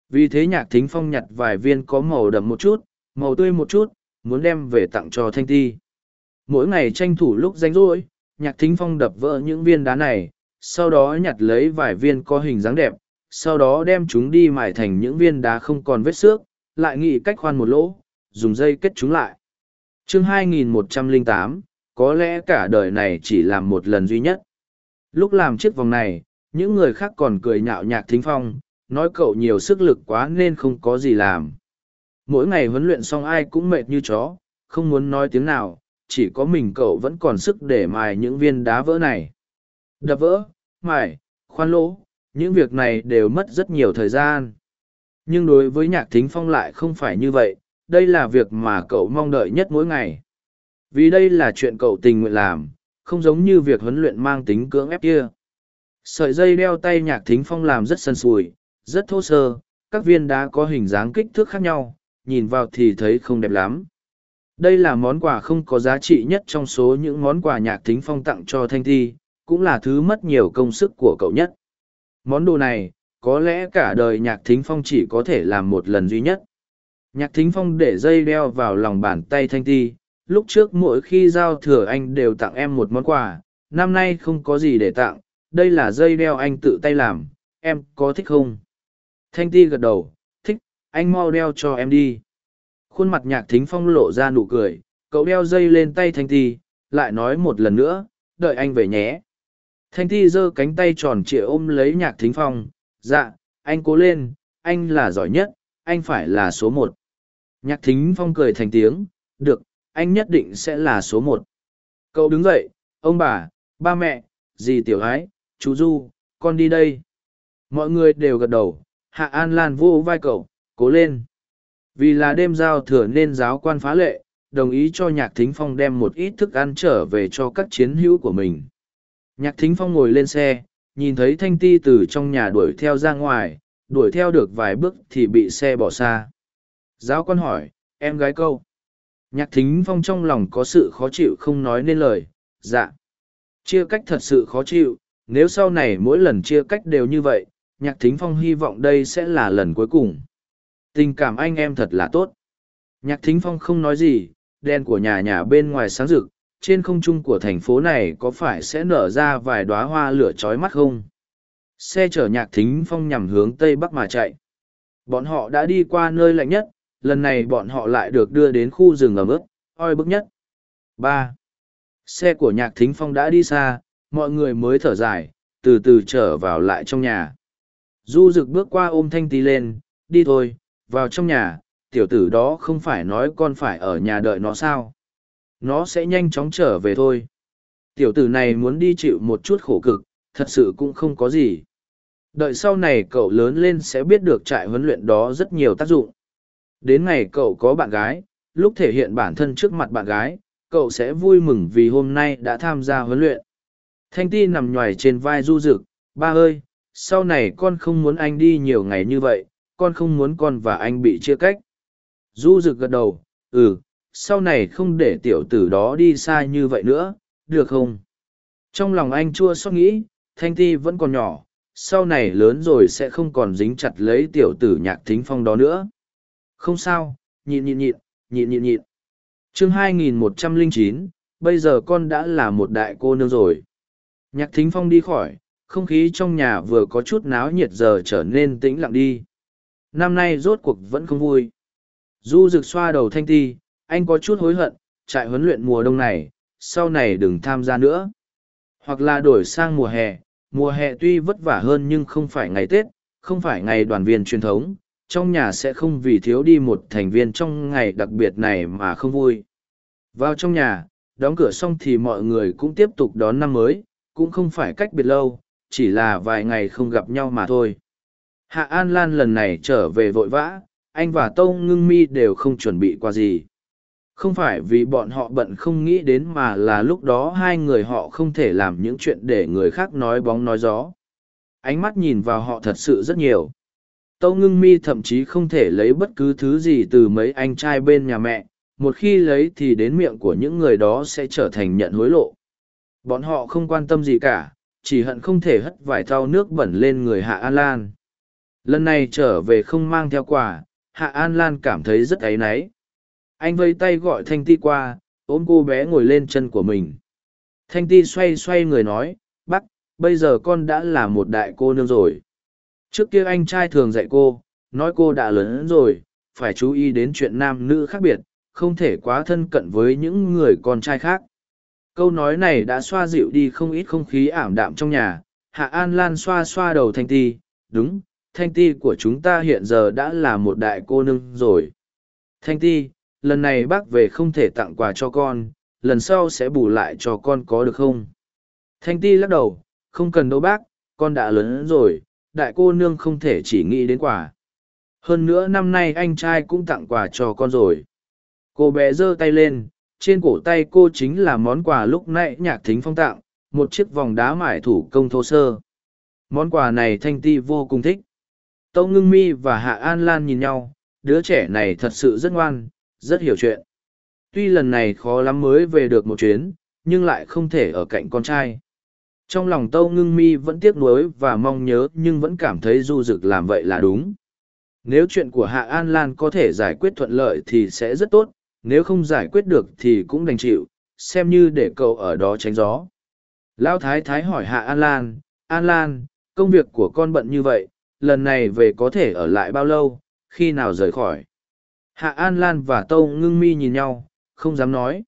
Vì thế nhạc thính phong nhặt vài viên có màu đậm một chút, màu tươi một chút, muốn đem về tặng cho thanh ti. Mỗi ngày tranh thủ lúc rảnh rỗi, nhạc thính phong đập vỡ những viên đá này, sau đó nhặt lấy vài viên có hình dáng đẹp, sau đó đem chúng đi mài thành những viên đá không còn vết xước, lại nghĩ cách khoan một lỗ, dùng dây kết chúng lại. chương 2108, có lẽ cả đời này chỉ làm một lần duy nhất. Lúc làm chiếc vòng này, những người khác còn cười nhạo nhạc thính phong, nói cậu nhiều sức lực quá nên không có gì làm. Mỗi ngày huấn luyện xong ai cũng mệt như chó, không muốn nói tiếng nào, chỉ có mình cậu vẫn còn sức để mài những viên đá vỡ này. Đập vỡ, mài, khoan lỗ, những việc này đều mất rất nhiều thời gian. Nhưng đối với nhạc thính phong lại không phải như vậy, đây là việc mà cậu mong đợi nhất mỗi ngày. Vì đây là chuyện cậu tình nguyện làm, không giống như việc huấn luyện mang tính cưỡng ép kia. Sợi dây đeo tay nhạc thính phong làm rất sân sùi, rất thô sơ, các viên đá có hình dáng kích thước khác nhau, nhìn vào thì thấy không đẹp lắm. Đây là món quà không có giá trị nhất trong số những món quà nhạc thính phong tặng cho Thanh Thi, cũng là thứ mất nhiều công sức của cậu nhất. Món đồ này, có lẽ cả đời nhạc thính phong chỉ có thể làm một lần duy nhất. Nhạc thính phong để dây đeo vào lòng bàn tay Thanh Thi, lúc trước mỗi khi giao thừa anh đều tặng em một món quà, năm nay không có gì để tặng, đây là dây đeo anh tự tay làm, em có thích không? Thanh Ti gật đầu, thích, anh mau đeo cho em đi. Khuôn mặt nhạc thính phong lộ ra nụ cười, cậu đeo dây lên tay Thanh Ti, lại nói một lần nữa, đợi anh về nhé. Thanh Ti giơ cánh tay tròn trịa ôm lấy nhạc thính phong, dạ, anh cố lên, anh là giỏi nhất, anh phải là số một. Nhạc thính phong cười thành tiếng, được, anh nhất định sẽ là số một. Cậu đứng dậy, ông bà, ba mẹ, dì tiểu ái, chú Du, con đi đây. Mọi người đều gật đầu, Hạ An Lan vô vai cậu, cố lên. Vì là đêm giao thừa nên giáo quan phá lệ, đồng ý cho Nhạc Thính Phong đem một ít thức ăn trở về cho các chiến hữu của mình. Nhạc Thính Phong ngồi lên xe, nhìn thấy Thanh Ti từ trong nhà đuổi theo ra ngoài, đuổi theo được vài bước thì bị xe bỏ xa. Giáo quan hỏi, em gái câu. Nhạc Thính Phong trong lòng có sự khó chịu không nói nên lời, dạ. Chia cách thật sự khó chịu, nếu sau này mỗi lần chia cách đều như vậy, Nhạc Thính Phong hy vọng đây sẽ là lần cuối cùng. Tình cảm anh em thật là tốt. Nhạc Thính Phong không nói gì, đèn của nhà nhà bên ngoài sáng rực, trên không trung của thành phố này có phải sẽ nở ra vài đoá hoa lửa chói mắt không? Xe chở Nhạc Thính Phong nhằm hướng Tây Bắc mà chạy. Bọn họ đã đi qua nơi lạnh nhất, lần này bọn họ lại được đưa đến khu rừng ẩm ướt, oi bức nhất. ba Xe của Nhạc Thính Phong đã đi xa, mọi người mới thở dài, từ từ trở vào lại trong nhà. Du rực bước qua ôm Thanh Tí lên, đi thôi, vào trong nhà, tiểu tử đó không phải nói con phải ở nhà đợi nó sao. Nó sẽ nhanh chóng trở về thôi. Tiểu tử này muốn đi chịu một chút khổ cực, thật sự cũng không có gì. Đợi sau này cậu lớn lên sẽ biết được trại huấn luyện đó rất nhiều tác dụng. Đến ngày cậu có bạn gái, lúc thể hiện bản thân trước mặt bạn gái, cậu sẽ vui mừng vì hôm nay đã tham gia huấn luyện. Thanh ti nằm nhoài trên vai du rực, ba ơi, sau này con không muốn anh đi nhiều ngày như vậy, con không muốn con và anh bị chia cách. Du rực gật đầu, ừ, sau này không để tiểu tử đó đi xa như vậy nữa, được không? Trong lòng anh chua xót nghĩ, Thanh Ti vẫn còn nhỏ, sau này lớn rồi sẽ không còn dính chặt lấy tiểu tử nhạc thính phong đó nữa. Không sao, nhịn nhịn nhịn, nhịn nhịn nhịn. chương 2109, bây giờ con đã là một đại cô nương rồi. Nhạc thính phong đi khỏi, không khí trong nhà vừa có chút náo nhiệt giờ trở nên tĩnh lặng đi. Năm nay rốt cuộc vẫn không vui. Du rực xoa đầu thanh ti, anh có chút hối hận, trại huấn luyện mùa đông này, sau này đừng tham gia nữa. Hoặc là đổi sang mùa hè, mùa hè tuy vất vả hơn nhưng không phải ngày Tết, không phải ngày đoàn viên truyền thống, trong nhà sẽ không vì thiếu đi một thành viên trong ngày đặc biệt này mà không vui. Vào trong nhà, đóng cửa xong thì mọi người cũng tiếp tục đón năm mới, cũng không phải cách biệt lâu, chỉ là vài ngày không gặp nhau mà thôi. Hạ An Lan lần này trở về vội vã, anh và Tông Ngưng Mi đều không chuẩn bị qua gì. Không phải vì bọn họ bận không nghĩ đến mà là lúc đó hai người họ không thể làm những chuyện để người khác nói bóng nói gió. Ánh mắt nhìn vào họ thật sự rất nhiều. Tâu ngưng mi thậm chí không thể lấy bất cứ thứ gì từ mấy anh trai bên nhà mẹ, một khi lấy thì đến miệng của những người đó sẽ trở thành nhận hối lộ. Bọn họ không quan tâm gì cả, chỉ hận không thể hất vài thau nước bẩn lên người Hạ An Lan. Lần này trở về không mang theo quà, Hạ An Lan cảm thấy rất áy náy. Anh vây tay gọi Thanh Ti qua, ôm cô bé ngồi lên chân của mình. Thanh Ti xoay xoay người nói, bác, bây giờ con đã là một đại cô nương rồi. Trước kia anh trai thường dạy cô, nói cô đã lớn rồi, phải chú ý đến chuyện nam nữ khác biệt, không thể quá thân cận với những người con trai khác. Câu nói này đã xoa dịu đi không ít không khí ảm đạm trong nhà. Hạ An Lan xoa xoa đầu Thanh Ti, đúng, Thanh Ti của chúng ta hiện giờ đã là một đại cô nương rồi. Thanh Ti, lần này bác về không thể tặng quà cho con, lần sau sẽ bù lại cho con có được không? Thanh Ti lắc đầu, không cần đâu bác, con đã lớn rồi, đại cô nương không thể chỉ nghĩ đến quà. Hơn nữa năm nay anh trai cũng tặng quà cho con rồi. Cô bé giơ tay lên, trên cổ tay cô chính là món quà lúc nãy nhạc thính phong tặng, một chiếc vòng đá mải thủ công thô sơ. Món quà này Thanh Ti vô cùng thích. Tâu Ngưng Mi và Hạ An Lan nhìn nhau, đứa trẻ này thật sự rất ngoan, rất hiểu chuyện. Tuy lần này khó lắm mới về được một chuyến, nhưng lại không thể ở cạnh con trai. Trong lòng Tâu Ngưng Mi vẫn tiếc nuối và mong nhớ nhưng vẫn cảm thấy Du Dực làm vậy là đúng. Nếu chuyện của Hạ An Lan có thể giải quyết thuận lợi thì sẽ rất tốt, nếu không giải quyết được thì cũng đành chịu, xem như để cậu ở đó tránh gió. Lão Thái Thái hỏi Hạ An Lan, An Lan, công việc của con bận như vậy, lần này về có thể ở lại bao lâu, khi nào rời khỏi. Hạ An Lan và Tâu Ngưng Mi nhìn nhau, không dám nói.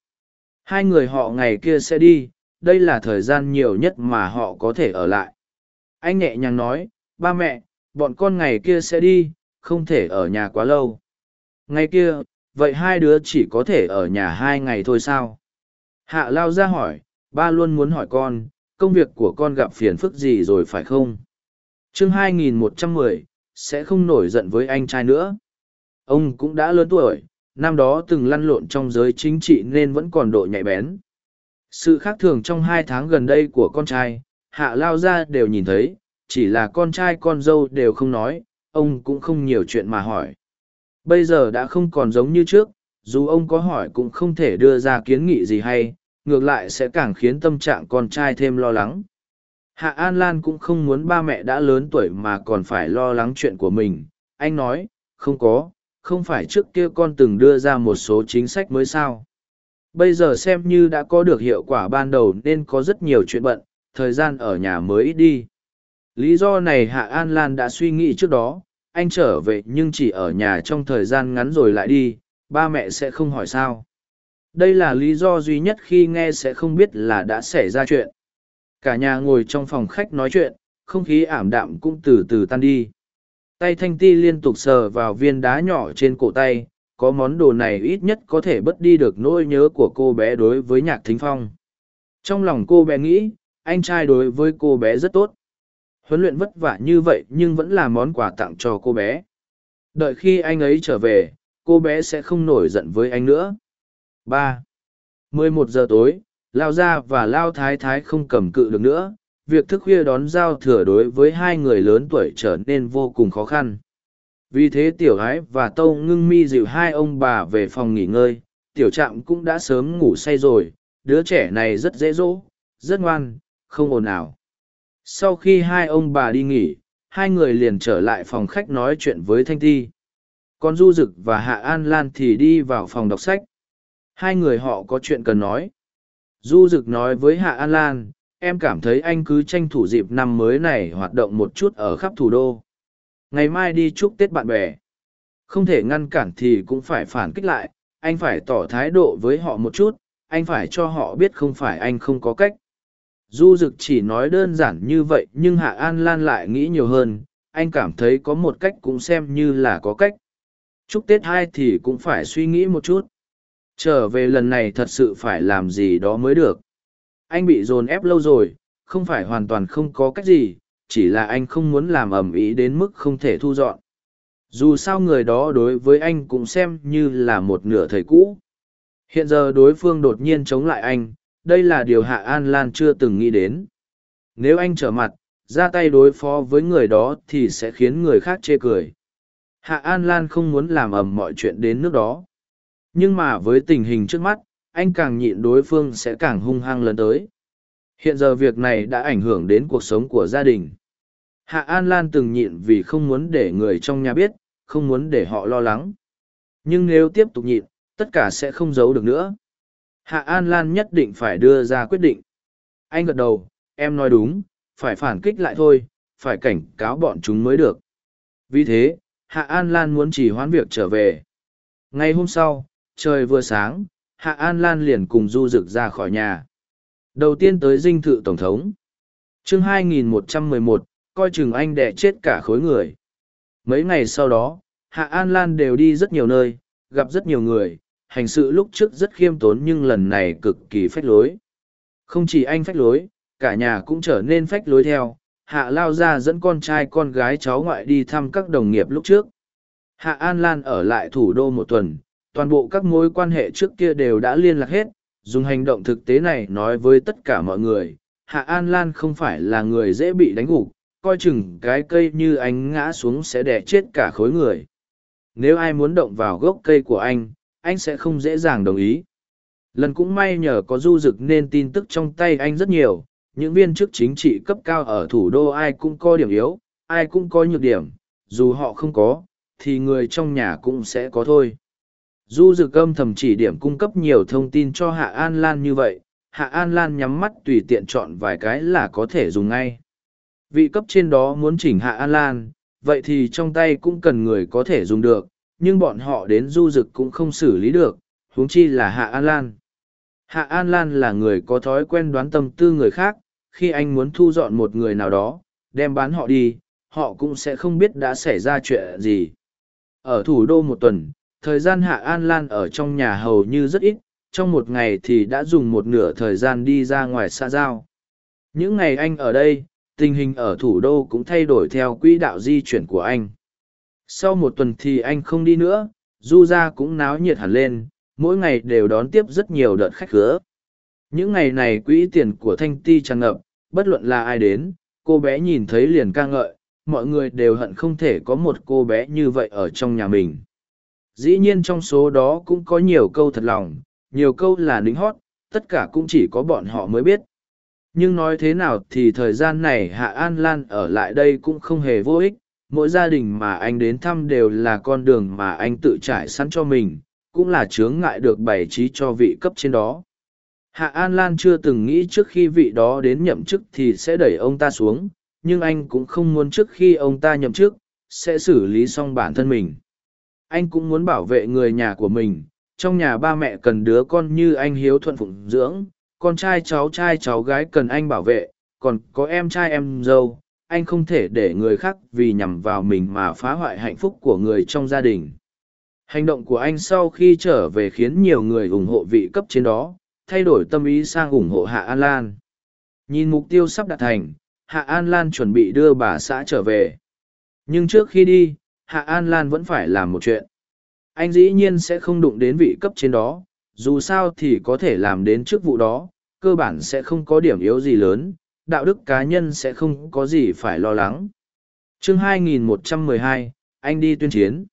Hai người họ ngày kia sẽ đi, đây là thời gian nhiều nhất mà họ có thể ở lại. Anh nhẹ nhàng nói, ba mẹ, bọn con ngày kia sẽ đi, không thể ở nhà quá lâu. Ngày kia, vậy hai đứa chỉ có thể ở nhà hai ngày thôi sao? Hạ Lao ra hỏi, ba luôn muốn hỏi con, công việc của con gặp phiền phức gì rồi phải không? chương 2110, sẽ không nổi giận với anh trai nữa. Ông cũng đã lớn tuổi, năm đó từng lăn lộn trong giới chính trị nên vẫn còn độ nhạy bén. Sự khác thường trong hai tháng gần đây của con trai, hạ lao ra đều nhìn thấy, chỉ là con trai con dâu đều không nói, ông cũng không nhiều chuyện mà hỏi. Bây giờ đã không còn giống như trước, dù ông có hỏi cũng không thể đưa ra kiến nghị gì hay, ngược lại sẽ càng khiến tâm trạng con trai thêm lo lắng. Hạ An Lan cũng không muốn ba mẹ đã lớn tuổi mà còn phải lo lắng chuyện của mình. Anh nói, không có, không phải trước kia con từng đưa ra một số chính sách mới sao. Bây giờ xem như đã có được hiệu quả ban đầu nên có rất nhiều chuyện bận, thời gian ở nhà mới ít đi. Lý do này Hạ An Lan đã suy nghĩ trước đó, anh trở về nhưng chỉ ở nhà trong thời gian ngắn rồi lại đi, ba mẹ sẽ không hỏi sao. Đây là lý do duy nhất khi nghe sẽ không biết là đã xảy ra chuyện. Cả nhà ngồi trong phòng khách nói chuyện, không khí ảm đạm cũng từ từ tan đi. Tay thanh ti liên tục sờ vào viên đá nhỏ trên cổ tay, có món đồ này ít nhất có thể bớt đi được nỗi nhớ của cô bé đối với nhạc thính phong. Trong lòng cô bé nghĩ, anh trai đối với cô bé rất tốt. Huấn luyện vất vả như vậy nhưng vẫn là món quà tặng cho cô bé. Đợi khi anh ấy trở về, cô bé sẽ không nổi giận với anh nữa. ba 11 giờ tối, Lao Gia và Lao Thái Thái không cầm cự được nữa, việc thức khuya đón giao thừa đối với hai người lớn tuổi trở nên vô cùng khó khăn. Vì thế Tiểu Ái và Tâu Ngưng Mi dịu hai ông bà về phòng nghỉ ngơi, Tiểu Trạm cũng đã sớm ngủ say rồi, đứa trẻ này rất dễ dỗ, rất ngoan, không ồn ào. Sau khi hai ông bà đi nghỉ, hai người liền trở lại phòng khách nói chuyện với Thanh Ti. Còn Du Dực và Hạ An Lan thì đi vào phòng đọc sách. Hai người họ có chuyện cần nói. Du Dực nói với Hạ An Lan, em cảm thấy anh cứ tranh thủ dịp năm mới này hoạt động một chút ở khắp thủ đô. Ngày mai đi chúc Tết bạn bè. Không thể ngăn cản thì cũng phải phản kích lại, anh phải tỏ thái độ với họ một chút, anh phải cho họ biết không phải anh không có cách. Du Dực chỉ nói đơn giản như vậy nhưng Hạ An Lan lại nghĩ nhiều hơn, anh cảm thấy có một cách cũng xem như là có cách. Chúc Tết hai thì cũng phải suy nghĩ một chút. Trở về lần này thật sự phải làm gì đó mới được. Anh bị dồn ép lâu rồi, không phải hoàn toàn không có cách gì, chỉ là anh không muốn làm ầm ĩ đến mức không thể thu dọn. Dù sao người đó đối với anh cũng xem như là một nửa thầy cũ. Hiện giờ đối phương đột nhiên chống lại anh, đây là điều Hạ An Lan chưa từng nghĩ đến. Nếu anh trở mặt, ra tay đối phó với người đó thì sẽ khiến người khác chê cười. Hạ An Lan không muốn làm ầm mọi chuyện đến nước đó. Nhưng mà với tình hình trước mắt, anh càng nhịn đối phương sẽ càng hung hăng lần tới. Hiện giờ việc này đã ảnh hưởng đến cuộc sống của gia đình. Hạ An Lan từng nhịn vì không muốn để người trong nhà biết, không muốn để họ lo lắng. Nhưng nếu tiếp tục nhịn, tất cả sẽ không giấu được nữa. Hạ An Lan nhất định phải đưa ra quyết định. Anh gật đầu, em nói đúng, phải phản kích lại thôi, phải cảnh cáo bọn chúng mới được. Vì thế, Hạ An Lan muốn chỉ hoãn việc trở về. Ngày hôm sau, trời vừa sáng, Hạ An Lan liền cùng du rực ra khỏi nhà. Đầu tiên tới dinh thự Tổng thống. chương 2111, coi chừng anh đẻ chết cả khối người. Mấy ngày sau đó, Hạ An Lan đều đi rất nhiều nơi, gặp rất nhiều người, hành sự lúc trước rất khiêm tốn nhưng lần này cực kỳ phách lối. Không chỉ anh phách lối, cả nhà cũng trở nên phách lối theo, Hạ Lao ra dẫn con trai con gái cháu ngoại đi thăm các đồng nghiệp lúc trước. Hạ An Lan ở lại thủ đô một tuần, toàn bộ các mối quan hệ trước kia đều đã liên lạc hết, dùng hành động thực tế này nói với tất cả mọi người. Hạ An Lan không phải là người dễ bị đánh gục, coi chừng cái cây như anh ngã xuống sẽ đẻ chết cả khối người. Nếu ai muốn động vào gốc cây của anh, anh sẽ không dễ dàng đồng ý. Lần cũng may nhờ có du dực nên tin tức trong tay anh rất nhiều, những viên chức chính trị cấp cao ở thủ đô ai cũng có điểm yếu, ai cũng có nhược điểm, dù họ không có, thì người trong nhà cũng sẽ có thôi. Du dực âm thầm chỉ điểm cung cấp nhiều thông tin cho Hạ An Lan như vậy, Hạ An Lan nhắm mắt tùy tiện chọn vài cái là có thể dùng ngay. Vị cấp trên đó muốn chỉnh Hạ An Lan, vậy thì trong tay cũng cần người có thể dùng được, nhưng bọn họ đến du dực cũng không xử lý được, huống chi là Hạ An Lan. Hạ An Lan là người có thói quen đoán tâm tư người khác, khi anh muốn thu dọn một người nào đó, đem bán họ đi, họ cũng sẽ không biết đã xảy ra chuyện gì. Ở thủ đô một tuần, thời gian Hạ An Lan ở trong nhà hầu như rất ít, trong một ngày thì đã dùng một nửa thời gian đi ra ngoài xa giao. Những ngày anh ở đây, tình hình ở thủ đô cũng thay đổi theo quỹ đạo di chuyển của anh. Sau một tuần thì anh không đi nữa, du ra cũng náo nhiệt hẳn lên, mỗi ngày đều đón tiếp rất nhiều đợt khách khứa. Những ngày này quỹ tiền của Thanh Ti tràn ngập, bất luận là ai đến, cô bé nhìn thấy liền ca ngợi, mọi người đều hận không thể có một cô bé như vậy ở trong nhà mình. Dĩ nhiên trong số đó cũng có nhiều câu thật lòng, nhiều câu là đính hót, tất cả cũng chỉ có bọn họ mới biết. Nhưng nói thế nào thì thời gian này Hạ An Lan ở lại đây cũng không hề vô ích, mỗi gia đình mà anh đến thăm đều là con đường mà anh tự trải sẵn cho mình, cũng là chướng ngại được bày trí cho vị cấp trên đó. Hạ An Lan chưa từng nghĩ trước khi vị đó đến nhậm chức thì sẽ đẩy ông ta xuống, nhưng anh cũng không muốn trước khi ông ta nhậm chức, sẽ xử lý xong bản thân mình. Anh cũng muốn bảo vệ người nhà của mình, trong nhà ba mẹ cần đứa con như anh hiếu thuận phụng dưỡng, con trai cháu trai cháu gái cần anh bảo vệ, còn có em trai em dâu, anh không thể để người khác vì nhằm vào mình mà phá hoại hạnh phúc của người trong gia đình. Hành động của anh sau khi trở về khiến nhiều người ủng hộ vị cấp trên đó, thay đổi tâm ý sang ủng hộ Hạ An Lan. Nhìn mục tiêu sắp đạt thành, Hạ An Lan chuẩn bị đưa bà xã trở về. Nhưng trước khi đi, Hạ An Lan vẫn phải làm một chuyện. Anh dĩ nhiên sẽ không đụng đến vị cấp trên đó, dù sao thì có thể làm đến chức vụ đó, cơ bản sẽ không có điểm yếu gì lớn, đạo đức cá nhân sẽ không có gì phải lo lắng. chương 2112, anh đi tuyên chiến.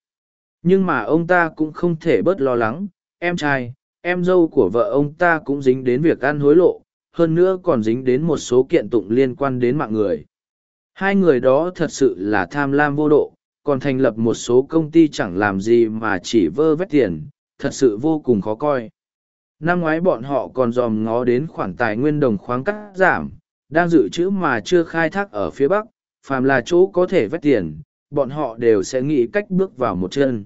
Nhưng mà ông ta cũng không thể bớt lo lắng, em trai, em dâu của vợ ông ta cũng dính đến việc ăn hối lộ, hơn nữa còn dính đến một số kiện tụng liên quan đến mạng người. Hai người đó thật sự là tham lam vô độ, còn thành lập một số công ty chẳng làm gì mà chỉ vơ vét tiền, thật sự vô cùng khó coi. Năm ngoái bọn họ còn dòm ngó đến khoản tài nguyên đồng khoáng cắt giảm, đang dự trữ mà chưa khai thác ở phía Bắc, phàm là chỗ có thể vét tiền, bọn họ đều sẽ nghĩ cách bước vào một chân.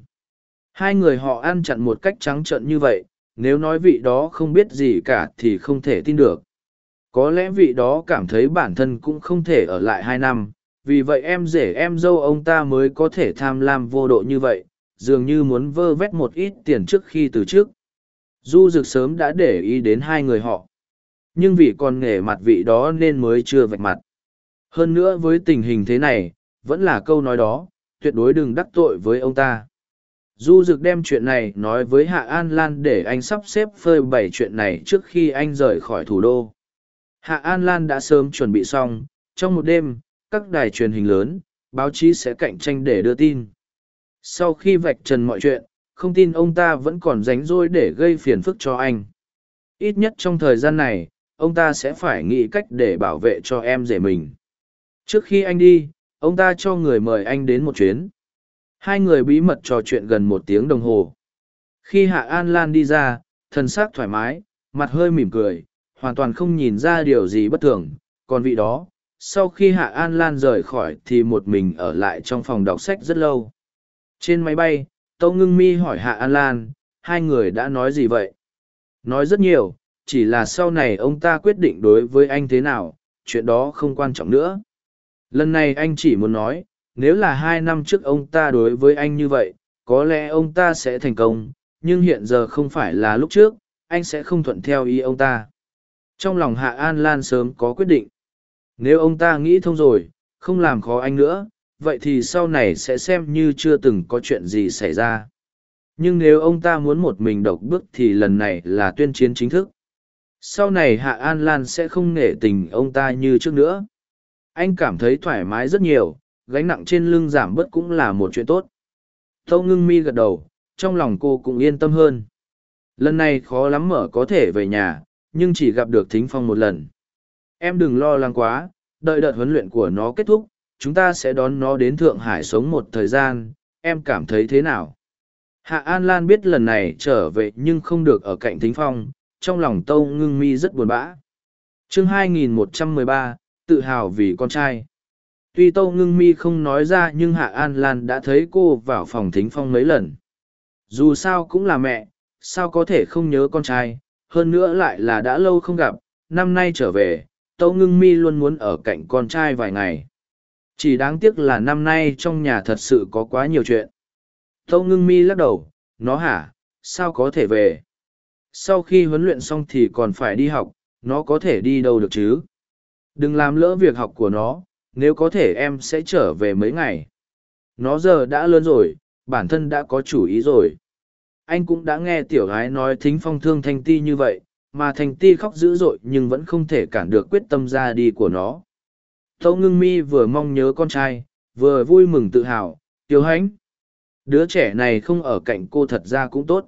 Hai người họ ăn chặn một cách trắng trợn như vậy, nếu nói vị đó không biết gì cả thì không thể tin được. Có lẽ vị đó cảm thấy bản thân cũng không thể ở lại hai năm, vì vậy em rể em dâu ông ta mới có thể tham lam vô độ như vậy, dường như muốn vơ vét một ít tiền trước khi từ chức. Du Dực sớm đã để ý đến hai người họ. Nhưng vì còn nghề mặt vị đó nên mới chưa vạch mặt. Hơn nữa với tình hình thế này, vẫn là câu nói đó, tuyệt đối đừng đắc tội với ông ta. Du Dực đem chuyện này nói với Hạ An Lan để anh sắp xếp phơi bày chuyện này trước khi anh rời khỏi thủ đô. Hạ An Lan đã sớm chuẩn bị xong, trong một đêm, các đài truyền hình lớn, báo chí sẽ cạnh tranh để đưa tin. Sau khi vạch trần mọi chuyện, không tin ông ta vẫn còn ránh rỗi để gây phiền phức cho anh. Ít nhất trong thời gian này, ông ta sẽ phải nghĩ cách để bảo vệ cho em rể mình. Trước khi anh đi, ông ta cho người mời anh đến một chuyến. Hai người bí mật trò chuyện gần một tiếng đồng hồ. Khi Hạ An Lan đi ra, thân xác thoải mái, mặt hơi mỉm cười, hoàn toàn không nhìn ra điều gì bất thường. Còn vị đó, sau khi Hạ An Lan rời khỏi thì một mình ở lại trong phòng đọc sách rất lâu. Trên máy bay, Tâu Ngưng Mi hỏi Hạ An Lan, hai người đã nói gì vậy? Nói rất nhiều, chỉ là sau này ông ta quyết định đối với anh thế nào, chuyện đó không quan trọng nữa. Lần này anh chỉ muốn nói, nếu là hai năm trước ông ta đối với anh như vậy, có lẽ ông ta sẽ thành công, nhưng hiện giờ không phải là lúc trước, anh sẽ không thuận theo ý ông ta. Trong lòng Hạ An Lan sớm có quyết định. Nếu ông ta nghĩ thông rồi, không làm khó anh nữa, vậy thì sau này sẽ xem như chưa từng có chuyện gì xảy ra. Nhưng nếu ông ta muốn một mình độc bước thì lần này là tuyên chiến chính thức. Sau này Hạ An Lan sẽ không nể tình ông ta như trước nữa. Anh cảm thấy thoải mái rất nhiều, gánh nặng trên lưng giảm bớt cũng là một chuyện tốt. Tâu ngưng mi gật đầu, trong lòng cô cũng yên tâm hơn. Lần này khó lắm mở có thể về nhà, nhưng chỉ gặp được Thính Phong một lần. Em đừng lo lắng quá, đợi đợt huấn luyện của nó kết thúc, chúng ta sẽ đón nó đến Thượng Hải sống một thời gian, em cảm thấy thế nào? Hạ An Lan biết lần này trở về nhưng không được ở cạnh Thính Phong, trong lòng Tâu Ngưng Mi rất buồn bã. chương 2113, tự hào vì con trai. Tuy Tâu Ngưng Mi không nói ra nhưng Hạ An Lan đã thấy cô vào phòng Thính Phong mấy lần. Dù sao cũng là mẹ, sao có thể không nhớ con trai, hơn nữa lại là đã lâu không gặp, năm nay trở về, Tâu Ngưng Mi luôn muốn ở cạnh con trai vài ngày. Chỉ đáng tiếc là năm nay trong nhà thật sự có quá nhiều chuyện. Tâu Ngưng Mi lắc đầu, nó hả, sao có thể về? Sau khi huấn luyện xong thì còn phải đi học, nó có thể đi đâu được chứ? đừng làm lỡ việc học của nó nếu có thể em sẽ trở về mấy ngày nó giờ đã lớn rồi bản thân đã có chủ ý rồi anh cũng đã nghe tiểu gái nói thính phong thương thanh ti như vậy mà thành ti khóc dữ dội nhưng vẫn không thể cản được quyết tâm ra đi của nó. Tâu ngưng mi vừa mong nhớ con trai, vừa vui mừng tự hào tiêu hãnh đứa trẻ này không ở cạnh cô thật ra cũng tốt.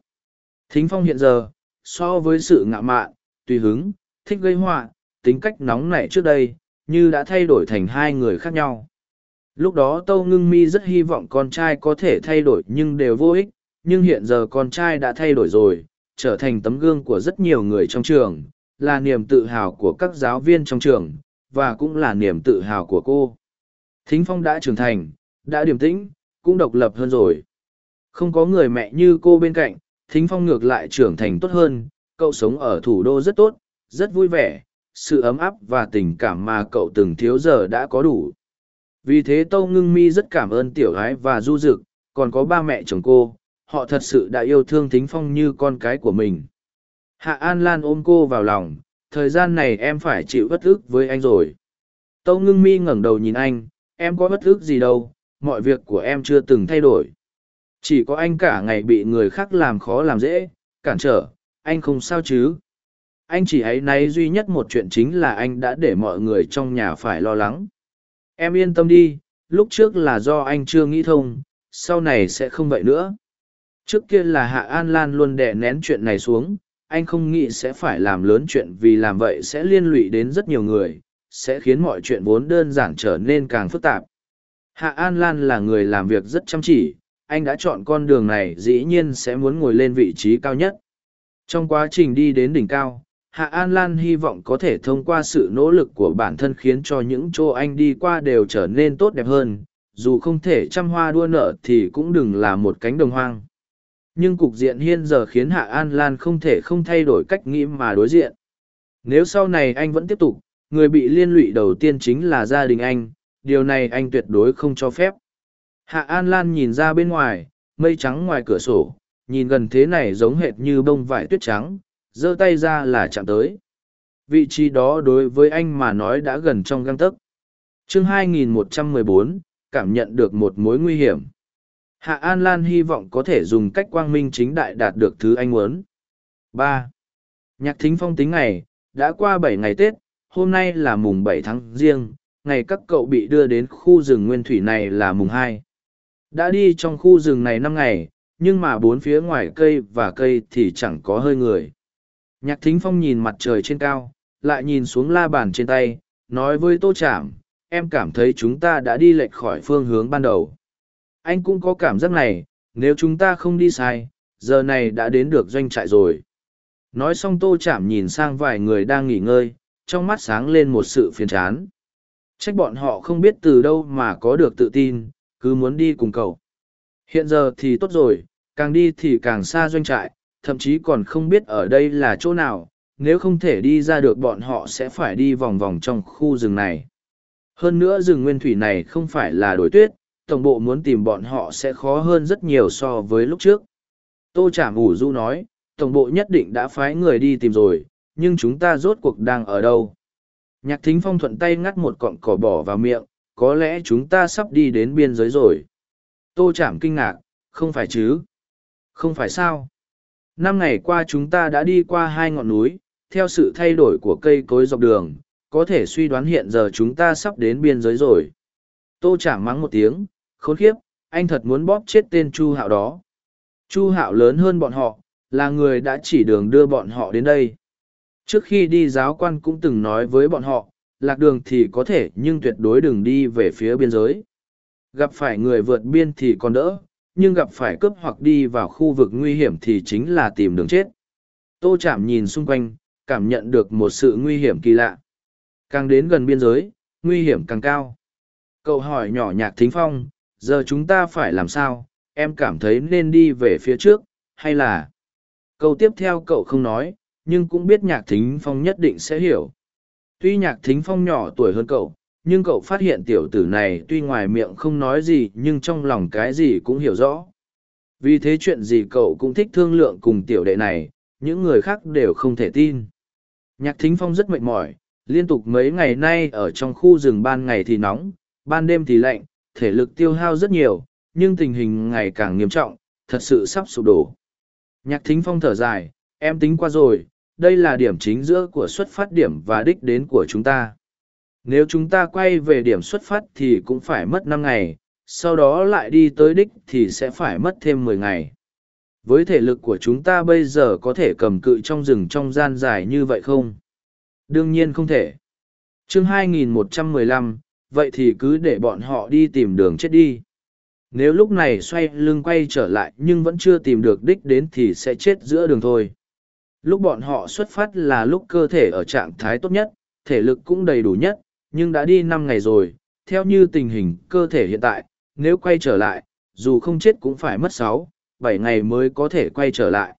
Thính phong hiện giờ, so với sự ngạo mạn, tùy hứng, thích gây họa, tính cách nóng nảy trước đây, như đã thay đổi thành hai người khác nhau. Lúc đó tâu ngưng mi rất hy vọng con trai có thể thay đổi nhưng đều vô ích, nhưng hiện giờ con trai đã thay đổi rồi trở thành tấm gương của rất nhiều người trong trường là niềm tự hào của các giáo viên trong trường và cũng là niềm tự hào của cô. Thính phong đã trưởng thành đã điềm tĩnh cũng độc lập hơn rồi. Không có người mẹ như cô bên cạnh thính phong ngược lại trưởng thành tốt hơn cậu sống ở thủ đô rất tốt rất vui vẻ sự ấm áp và tình cảm mà cậu từng thiếu giờ đã có đủ. Vì thế tâu ngưng mi rất cảm ơn tiểu gái và du dực, còn có ba mẹ chồng cô họ thật sự đã yêu thương thính phong như con cái của mình. Hạ an lan ôm cô vào lòng, thời gian này em phải chịu bất ức với anh rồi. Tâu ngưng mi ngẩng đầu nhìn anh, em có bất ức gì đâu, mọi việc của em chưa từng thay đổi. Chỉ có anh cả ngày bị người khác làm khó làm dễ, cản trở, anh không sao chứ? Anh chỉ áy náy duy nhất một chuyện chính là anh đã để mọi người trong nhà phải lo lắng. Em yên tâm đi, lúc trước là do anh chưa nghĩ thông, sau này sẽ không vậy nữa trước kia là hạ an lan luôn đè nén chuyện này xuống anh không nghĩ sẽ phải làm lớn chuyện vì làm vậy sẽ liên lụy đến rất nhiều người sẽ khiến mọi chuyện vốn đơn giản trở nên càng phức tạp hạ an lan là người làm việc rất chăm chỉ anh đã chọn con đường này dĩ nhiên sẽ muốn ngồi lên vị trí cao nhất. Trong quá trình đi đến đỉnh cao, Hạ An Lan hy vọng có thể thông qua sự nỗ lực của bản thân khiến cho những chỗ anh đi qua đều trở nên tốt đẹp hơn, dù không thể trăm hoa đua nợ thì cũng đừng là một cánh đồng hoang. Nhưng cục diện hiện giờ khiến Hạ An Lan không thể không thay đổi cách nghĩ mà đối diện. Nếu sau này anh vẫn tiếp tục, người bị liên lụy đầu tiên chính là gia đình anh, điều này anh tuyệt đối không cho phép. Hạ An Lan nhìn ra bên ngoài, mây trắng ngoài cửa sổ, nhìn gần thế này giống hệt như bông vải tuyết trắng, giơ tay ra là chạm tới. Vị trí đó đối với anh mà nói đã gần trong găng tấc. chương 2114, cảm nhận được một mối nguy hiểm. Hạ An Lan hy vọng có thể dùng cách quang minh chính đại đạt được thứ anh muốn. ba Nhạc thính phong tính ngày, đã qua bảy ngày Tết, hôm nay là mùng bảy tháng riêng, ngày các cậu bị đưa đến khu rừng nguyên thủy này là mùng hai đã đi trong khu rừng này năm ngày, nhưng mà bốn phía ngoài cây và cây thì chẳng có hơi người. Nhạc thính phong nhìn mặt trời trên cao, lại nhìn xuống la bàn trên tay, nói với tô chạm, em cảm thấy chúng ta đã đi lệch khỏi phương hướng ban đầu. Anh cũng có cảm giác này, nếu chúng ta không đi sai, giờ này đã đến được doanh trại rồi. Nói xong tô chạm nhìn sang vài người đang nghỉ ngơi, trong mắt sáng lên một sự phiền chán. Trách bọn họ không biết từ đâu mà có được tự tin, cứ muốn đi cùng cậu. Hiện giờ thì tốt rồi, càng đi thì càng xa doanh trại, thậm chí còn không biết ở đây là chỗ nào, nếu không thể đi ra được bọn họ sẽ phải đi vòng vòng trong khu rừng này. Hơn nữa rừng nguyên thủy này không phải là đổi tuyết, tổng bộ muốn tìm bọn họ sẽ khó hơn rất nhiều so với lúc trước. Tô Trảm ủ du nói, tổng bộ nhất định đã phái người đi tìm rồi, nhưng chúng ta rốt cuộc đang ở đâu? Nhạc thính phong thuận tay ngắt một cọng cỏ bỏ vào miệng, có lẽ chúng ta sắp đi đến biên giới rồi. Tô Chảm kinh ngạc, không phải chứ? Không phải sao? Năm ngày qua chúng ta đã đi qua hai ngọn núi, theo sự thay đổi của cây cối dọc đường, có thể suy đoán hiện giờ chúng ta sắp đến biên giới rồi. Tô Chảm mắng một tiếng, khốn khiếp, anh thật muốn bóp chết tên Chu Hạo đó. Chu Hạo lớn hơn bọn họ, là người đã chỉ đường đưa bọn họ đến đây. Trước khi đi giáo quan cũng từng nói với bọn họ, lạc đường thì có thể nhưng tuyệt đối đừng đi về phía biên giới. Gặp phải người vượt biên thì còn đỡ, nhưng gặp phải cướp hoặc đi vào khu vực nguy hiểm thì chính là tìm đường chết. Tô Chạm nhìn xung quanh, cảm nhận được một sự nguy hiểm kỳ lạ. Càng đến gần biên giới, nguy hiểm càng cao. Cậu hỏi nhỏ nhạc thính phong, giờ chúng ta phải làm sao, em cảm thấy nên đi về phía trước, hay là... Câu tiếp theo cậu không nói, nhưng cũng biết nhạc thính phong nhất định sẽ hiểu. Tuy nhạc thính phong nhỏ tuổi hơn cậu, nhưng cậu phát hiện tiểu tử này tuy ngoài miệng không nói gì nhưng trong lòng cái gì cũng hiểu rõ. Vì thế chuyện gì cậu cũng thích thương lượng cùng tiểu đệ này, những người khác đều không thể tin. Nhạc thính phong rất mệt mỏi, liên tục mấy ngày nay ở trong khu rừng ban ngày thì nóng, ban đêm thì lạnh, thể lực tiêu hao rất nhiều, nhưng tình hình ngày càng nghiêm trọng, thật sự sắp sụp đổ. Nhạc thính phong thở dài, em tính qua rồi, đây là điểm chính giữa của xuất phát điểm và đích đến của chúng ta. Nếu chúng ta quay về điểm xuất phát thì cũng phải mất năm ngày, sau đó lại đi tới đích thì sẽ phải mất thêm mười ngày. Với thể lực của chúng ta bây giờ có thể cầm cự trong rừng trong gian dài như vậy không? Đương nhiên không thể. chương 2115, vậy thì cứ để bọn họ đi tìm đường chết đi. Nếu lúc này xoay lưng quay trở lại nhưng vẫn chưa tìm được đích đến thì sẽ chết giữa đường thôi. Lúc bọn họ xuất phát là lúc cơ thể ở trạng thái tốt nhất, thể lực cũng đầy đủ nhất, nhưng đã đi năm ngày rồi, theo như tình hình cơ thể hiện tại, nếu quay trở lại, dù không chết cũng phải mất sáu, bảy ngày mới có thể quay trở lại.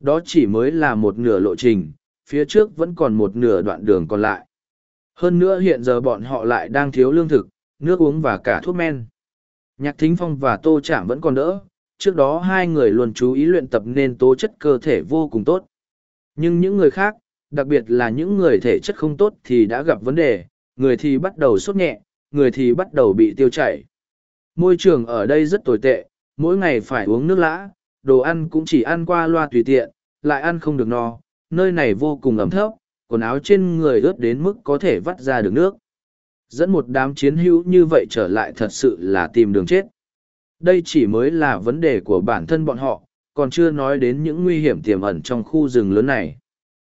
Đó chỉ mới là một nửa lộ trình, phía trước vẫn còn một nửa đoạn đường còn lại. Hơn nữa hiện giờ bọn họ lại đang thiếu lương thực, nước uống và cả thuốc men. Nhạc Thính Phong và Tô Trạm vẫn còn đỡ, trước đó hai người luôn chú ý luyện tập nên tố chất cơ thể vô cùng tốt. Nhưng những người khác, đặc biệt là những người thể chất không tốt thì đã gặp vấn đề, người thì bắt đầu sốt nhẹ, người thì bắt đầu bị tiêu chảy. Môi trường ở đây rất tồi tệ, mỗi ngày phải uống nước lã, đồ ăn cũng chỉ ăn qua loa tùy tiện, lại ăn không được no, nơi này vô cùng ẩm thấp, quần áo trên người ướt đến mức có thể vắt ra được nước. Dẫn một đám chiến hữu như vậy trở lại thật sự là tìm đường chết. Đây chỉ mới là vấn đề của bản thân bọn họ, còn chưa nói đến những nguy hiểm tiềm ẩn trong khu rừng lớn này.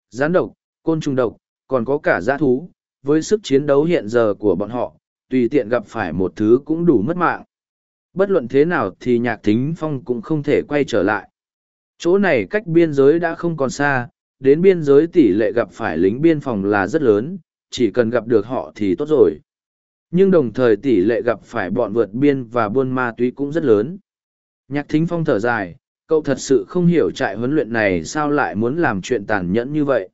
Gián độc, côn trùng độc, còn có cả giã thú, với sức chiến đấu hiện giờ của bọn họ, tùy tiện gặp phải một thứ cũng đủ mất mạng. Bất luận thế nào thì nhạc thính phong cũng không thể quay trở lại. Chỗ này cách biên giới đã không còn xa, đến biên giới tỷ lệ gặp phải lính biên phòng là rất lớn, chỉ cần gặp được họ thì tốt rồi. Nhưng đồng thời tỷ lệ gặp phải bọn vượt biên và buôn ma túy cũng rất lớn. Nhạc thính phong thở dài, cậu thật sự không hiểu trại huấn luyện này sao lại muốn làm chuyện tàn nhẫn như vậy.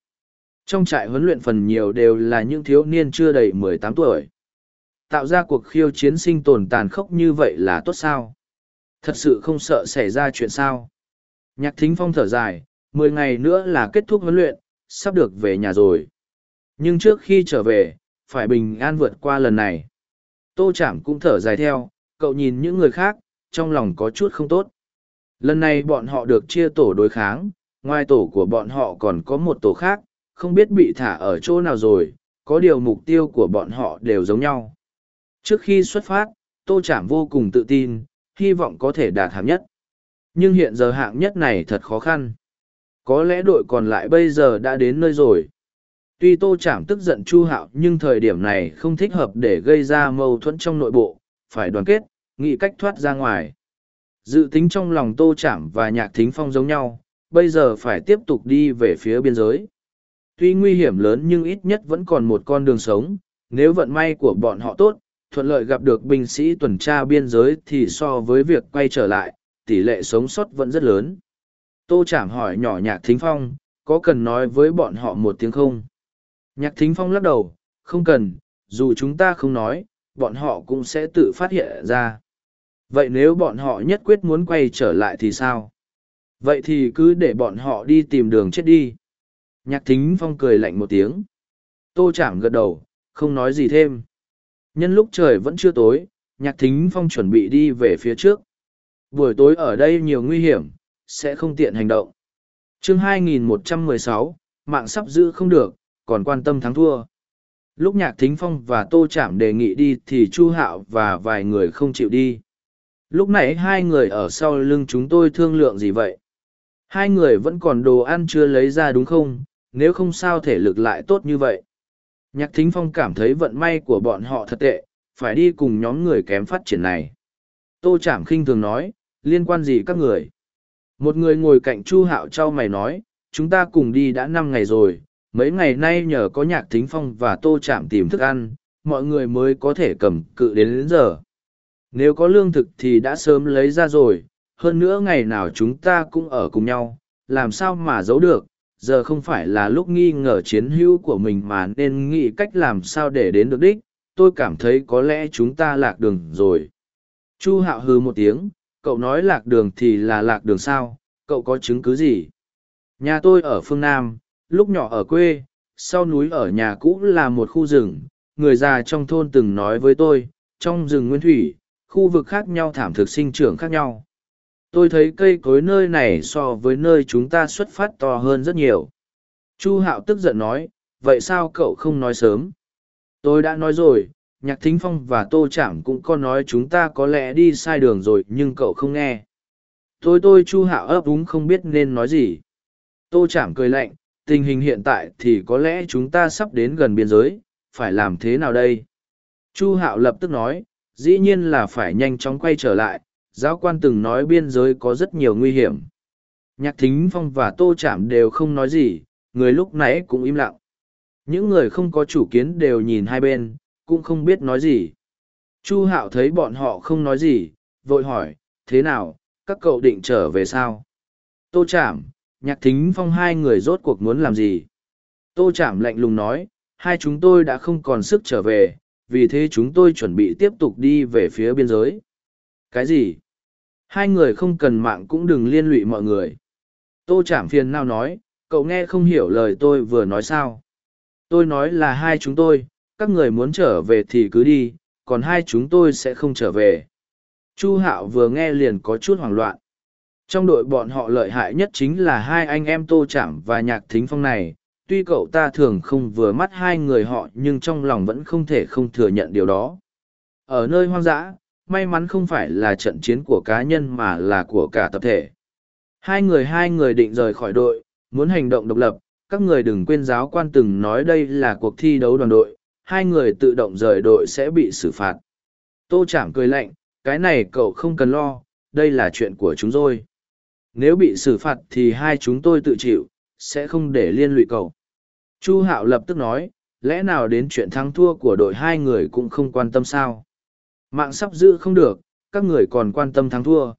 Trong trại huấn luyện phần nhiều đều là những thiếu niên chưa đầy mười tám tuổi. Tạo ra cuộc khiêu chiến sinh tồn tàn khốc như vậy là tốt sao? Thật sự không sợ xảy ra chuyện sao? Nhạc thính phong thở dài, mười ngày nữa là kết thúc huấn luyện, sắp được về nhà rồi. Nhưng trước khi trở về, phải bình an vượt qua lần này. Tô Chạm cũng thở dài theo, cậu nhìn những người khác, trong lòng có chút không tốt. Lần này bọn họ được chia tổ đối kháng, ngoài tổ của bọn họ còn có một tổ khác, không biết bị thả ở chỗ nào rồi, có điều mục tiêu của bọn họ đều giống nhau. Trước khi xuất phát, Tô Chạm vô cùng tự tin, hy vọng có thể đạt hạng nhất. Nhưng hiện giờ hạng nhất này thật khó khăn. Có lẽ đội còn lại bây giờ đã đến nơi rồi. Tuy Tô Chạm tức giận Chu Hạo nhưng thời điểm này không thích hợp để gây ra mâu thuẫn trong nội bộ, phải đoàn kết, nghĩ cách thoát ra ngoài. Dự tính trong lòng Tô Chạm và Nhạc Thính Phong giống nhau, bây giờ phải tiếp tục đi về phía biên giới. Tuy nguy hiểm lớn nhưng ít nhất vẫn còn một con đường sống, nếu vận may của bọn họ tốt, thuận lợi gặp được binh sĩ tuần tra biên giới thì so với việc quay trở lại, tỷ lệ sống sót vẫn rất lớn. Tô Chảm hỏi nhỏ Nhạc Thính Phong, có cần nói với bọn họ một tiếng không? Nhạc Thính Phong lắc đầu, không cần, dù chúng ta không nói, bọn họ cũng sẽ tự phát hiện ra. Vậy nếu bọn họ nhất quyết muốn quay trở lại thì sao? Vậy thì cứ để bọn họ đi tìm đường chết đi. Nhạc Thính Phong cười lạnh một tiếng. Tô Chảm gật đầu, không nói gì thêm. Nhân lúc trời vẫn chưa tối, Nhạc Thính Phong chuẩn bị đi về phía trước. Buổi tối ở đây nhiều nguy hiểm, sẽ không tiện hành động. chương 2116, mạng sắp giữ không được, còn quan tâm thắng thua. Lúc Nhạc Thính Phong và Tô Chạm đề nghị đi thì Chu Hạo và vài người không chịu đi. Lúc nãy hai người ở sau lưng chúng tôi thương lượng gì vậy? Hai người vẫn còn đồ ăn chưa lấy ra đúng không? Nếu không sao thể lực lại tốt như vậy. Nhạc Thính Phong cảm thấy vận may của bọn họ thật tệ, phải đi cùng nhóm người kém phát triển này. Tô Trảm khinh thường nói, liên quan gì các người? Một người ngồi cạnh Chu Hạo trao mày nói, chúng ta cùng đi đã năm ngày rồi, mấy ngày nay nhờ có nhạc thính phong và tô chạm tìm thức ăn, mọi người mới có thể cầm cự đến, đến giờ. Nếu có lương thực thì đã sớm lấy ra rồi, hơn nữa ngày nào chúng ta cũng ở cùng nhau, làm sao mà giấu được, giờ không phải là lúc nghi ngờ chiến hữu của mình mà nên nghĩ cách làm sao để đến được đích, tôi cảm thấy có lẽ chúng ta lạc đường rồi. Chu hạo hừ một tiếng, cậu nói lạc đường thì là lạc đường sao, cậu có chứng cứ gì? Nhà tôi ở phương Nam, lúc nhỏ ở quê, sau núi ở nhà cũ là một khu rừng người già trong thôn từng nói với tôi trong rừng nguyên thủy khu vực khác nhau thảm thực sinh trưởng khác nhau. Tôi thấy cây cối nơi này so với nơi chúng ta xuất phát to hơn rất nhiều. Chu hạo tức giận nói vậy sao cậu không nói sớm? Tôi đã nói rồi nhạc thính phong và tô Chạm cũng có nói chúng ta có lẽ đi sai đường rồi, nhưng cậu không nghe. Tôi tôi, chu hạo ấp úng không biết nên nói gì. Tô Chạm cười lạnh, tình hình hiện tại thì có lẽ chúng ta sắp đến gần biên giới, phải làm thế nào đây? Chu hạo lập tức nói, dĩ nhiên là phải nhanh chóng quay trở lại, giáo quan từng nói biên giới có rất nhiều nguy hiểm. Nhạc thính phong và tô Chạm đều không nói gì, người lúc nãy cũng im lặng. Những người không có chủ kiến đều nhìn hai bên cũng không biết nói gì. Chu hạo thấy bọn họ không nói gì, vội hỏi, thế nào, các cậu định trở về sao? Tô chảm nhạc thính phong hai người rốt cuộc muốn làm gì? Tô chảm lạnh lùng nói, hai chúng tôi đã không còn sức trở về, vì thế chúng tôi chuẩn bị tiếp tục đi về phía biên giới. Cái gì? Hai người không cần mạng cũng đừng liên lụy mọi người. Tô chảm phiền nào nói, cậu nghe không hiểu lời tôi vừa nói sao? Tôi nói là hai chúng tôi các người muốn trở về thì cứ đi, còn hai chúng tôi sẽ không trở về. Chu hạo vừa nghe liền có chút hoảng loạn. Trong đội bọn họ lợi hại nhất chính là hai anh em tô chạm và nhạc thính phong này. Tuy cậu ta thường không vừa mắt hai người họ, nhưng trong lòng vẫn không thể không thừa nhận điều đó. Ở nơi hoang dã, may mắn không phải là trận chiến của cá nhân mà là của cả tập thể. Hai người hai người định rời khỏi đội, muốn hành động độc lập. Các người đừng quên giáo quan từng nói đây là cuộc thi đấu đoàn đội hai người tự động rời đội sẽ bị xử phạt. Tô chảm cười lạnh cái này cậu không cần lo đây là chuyện của chúng tôi. Nếu bị xử phạt thì hai chúng tôi tự chịu sẽ không để liên lụy cậu. Chu hạo lập tức nói lẽ nào đến chuyện thắng thua của đội hai người cũng không quan tâm sao? Mạng sắp giữ không được các người còn quan tâm thắng thua.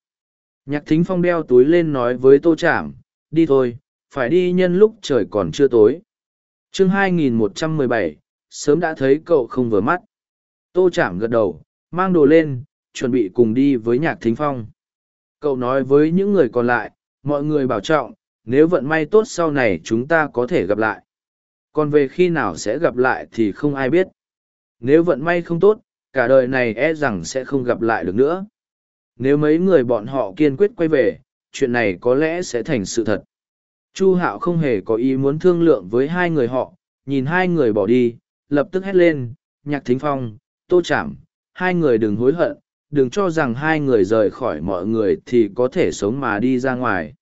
Nhạc thính phong đeo túi lên nói với tô chảm đi thôi phải đi nhân lúc trời còn chưa tối. Chương 2117, sớm đã thấy cậu không vừa mắt. Tô chạm gật đầu, mang đồ lên, chuẩn bị cùng đi với nhạc thính phong. Cậu nói với những người còn lại, mọi người bảo trọng, nếu vận may tốt sau này chúng ta có thể gặp lại. Còn về khi nào sẽ gặp lại thì không ai biết. Nếu vận may không tốt, cả đời này e rằng sẽ không gặp lại được nữa. Nếu mấy người bọn họ kiên quyết quay về, chuyện này có lẽ sẽ thành sự thật. Chu hạo không hề có ý muốn thương lượng với hai người họ, nhìn hai người bỏ đi lập tức hét lên, nhạc thính phong, tô chảm, hai người đừng hối hận, đừng cho rằng hai người rời khỏi mọi người thì có thể sống mà đi ra ngoài.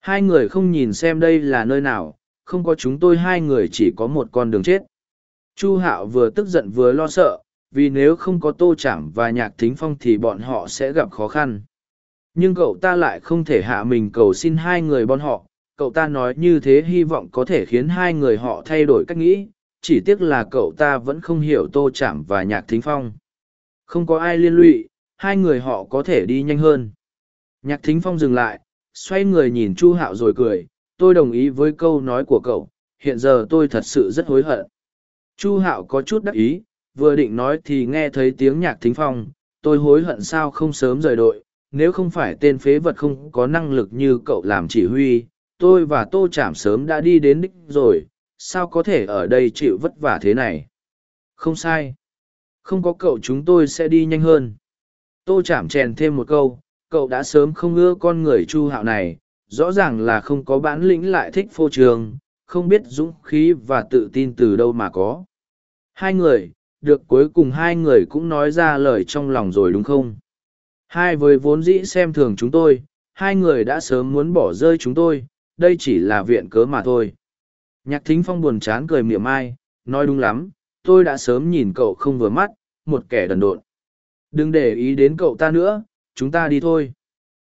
Hai người không nhìn xem đây là nơi nào, không có chúng tôi hai người chỉ có một con đường chết. Chu hạo vừa tức giận vừa lo sợ, vì nếu không có tô chảm và nhạc thính phong thì bọn họ sẽ gặp khó khăn. Nhưng cậu ta lại không thể hạ mình cầu xin hai người bọn họ, cậu ta nói như thế hy vọng có thể khiến hai người họ thay đổi cách nghĩ chỉ tiếc là cậu ta vẫn không hiểu tô chạm và nhạc thính phong. Không có ai liên lụy, hai người họ có thể đi nhanh hơn. Nhạc thính phong dừng lại, xoay người nhìn chu hạo rồi cười, tôi đồng ý với câu nói của cậu, hiện giờ tôi thật sự rất hối hận. Chu hạo có chút đắc ý, vừa định nói thì nghe thấy tiếng nhạc thính phong, tôi hối hận sao không sớm rời đội, nếu không phải tên phế vật không có năng lực như cậu làm chỉ huy, tôi và tô chạm sớm đã đi đến đích rồi sao có thể ở đây chịu vất vả thế này? Không sai. Không có cậu chúng tôi sẽ đi nhanh hơn. Tô chạm chèn thêm một câu, cậu đã sớm không ưa con người chu hạo này, rõ ràng là không có bản lĩnh lại thích phô trường không biết dũng khí và tự tin từ đâu mà có. Hai người, được cuối cùng hai người cũng nói ra lời trong lòng rồi đúng không? Hai với vốn dĩ xem thường chúng tôi, hai người đã sớm muốn bỏ rơi chúng tôi, đây chỉ là viện cớ mà thôi. Nhạc thính phong buồn chán cười mỉa mai, nói đúng lắm, tôi đã sớm nhìn cậu không vừa mắt, một kẻ đần độn. Đừng để ý đến cậu ta nữa, chúng ta đi thôi.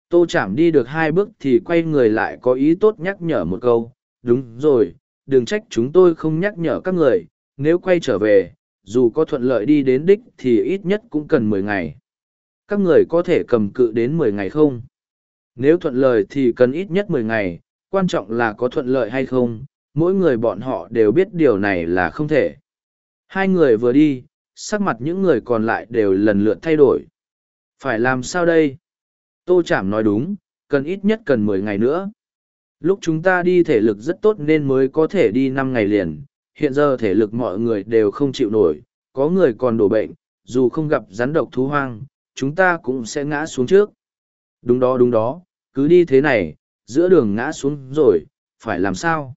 Tô chảm đi được hai bước thì quay người lại có ý tốt nhắc nhở một câu, đúng rồi, đừng trách chúng tôi không nhắc nhở các người, nếu quay trở về, dù có thuận lợi đi đến đích thì ít nhất cũng cần mười ngày. Các người có thể cầm cự đến mười ngày không? Nếu thuận lợi thì cần ít nhất mười ngày, quan trọng là có thuận lợi hay không, mỗi người bọn họ đều biết điều này là không thể. Hai người vừa đi, sắc mặt những người còn lại đều lần lượt thay đổi. Phải làm sao đây? Tô Chảm nói đúng, cần ít nhất cần mười ngày nữa. Lúc chúng ta đi thể lực rất tốt nên mới có thể đi năm ngày liền, hiện giờ thể lực mọi người đều không chịu nổi, có người còn đổ bệnh, dù không gặp rắn độc thú hoang, chúng ta cũng sẽ ngã xuống trước. Đúng đó đúng đó, cứ đi thế này, giữa đường ngã xuống rồi, phải làm sao?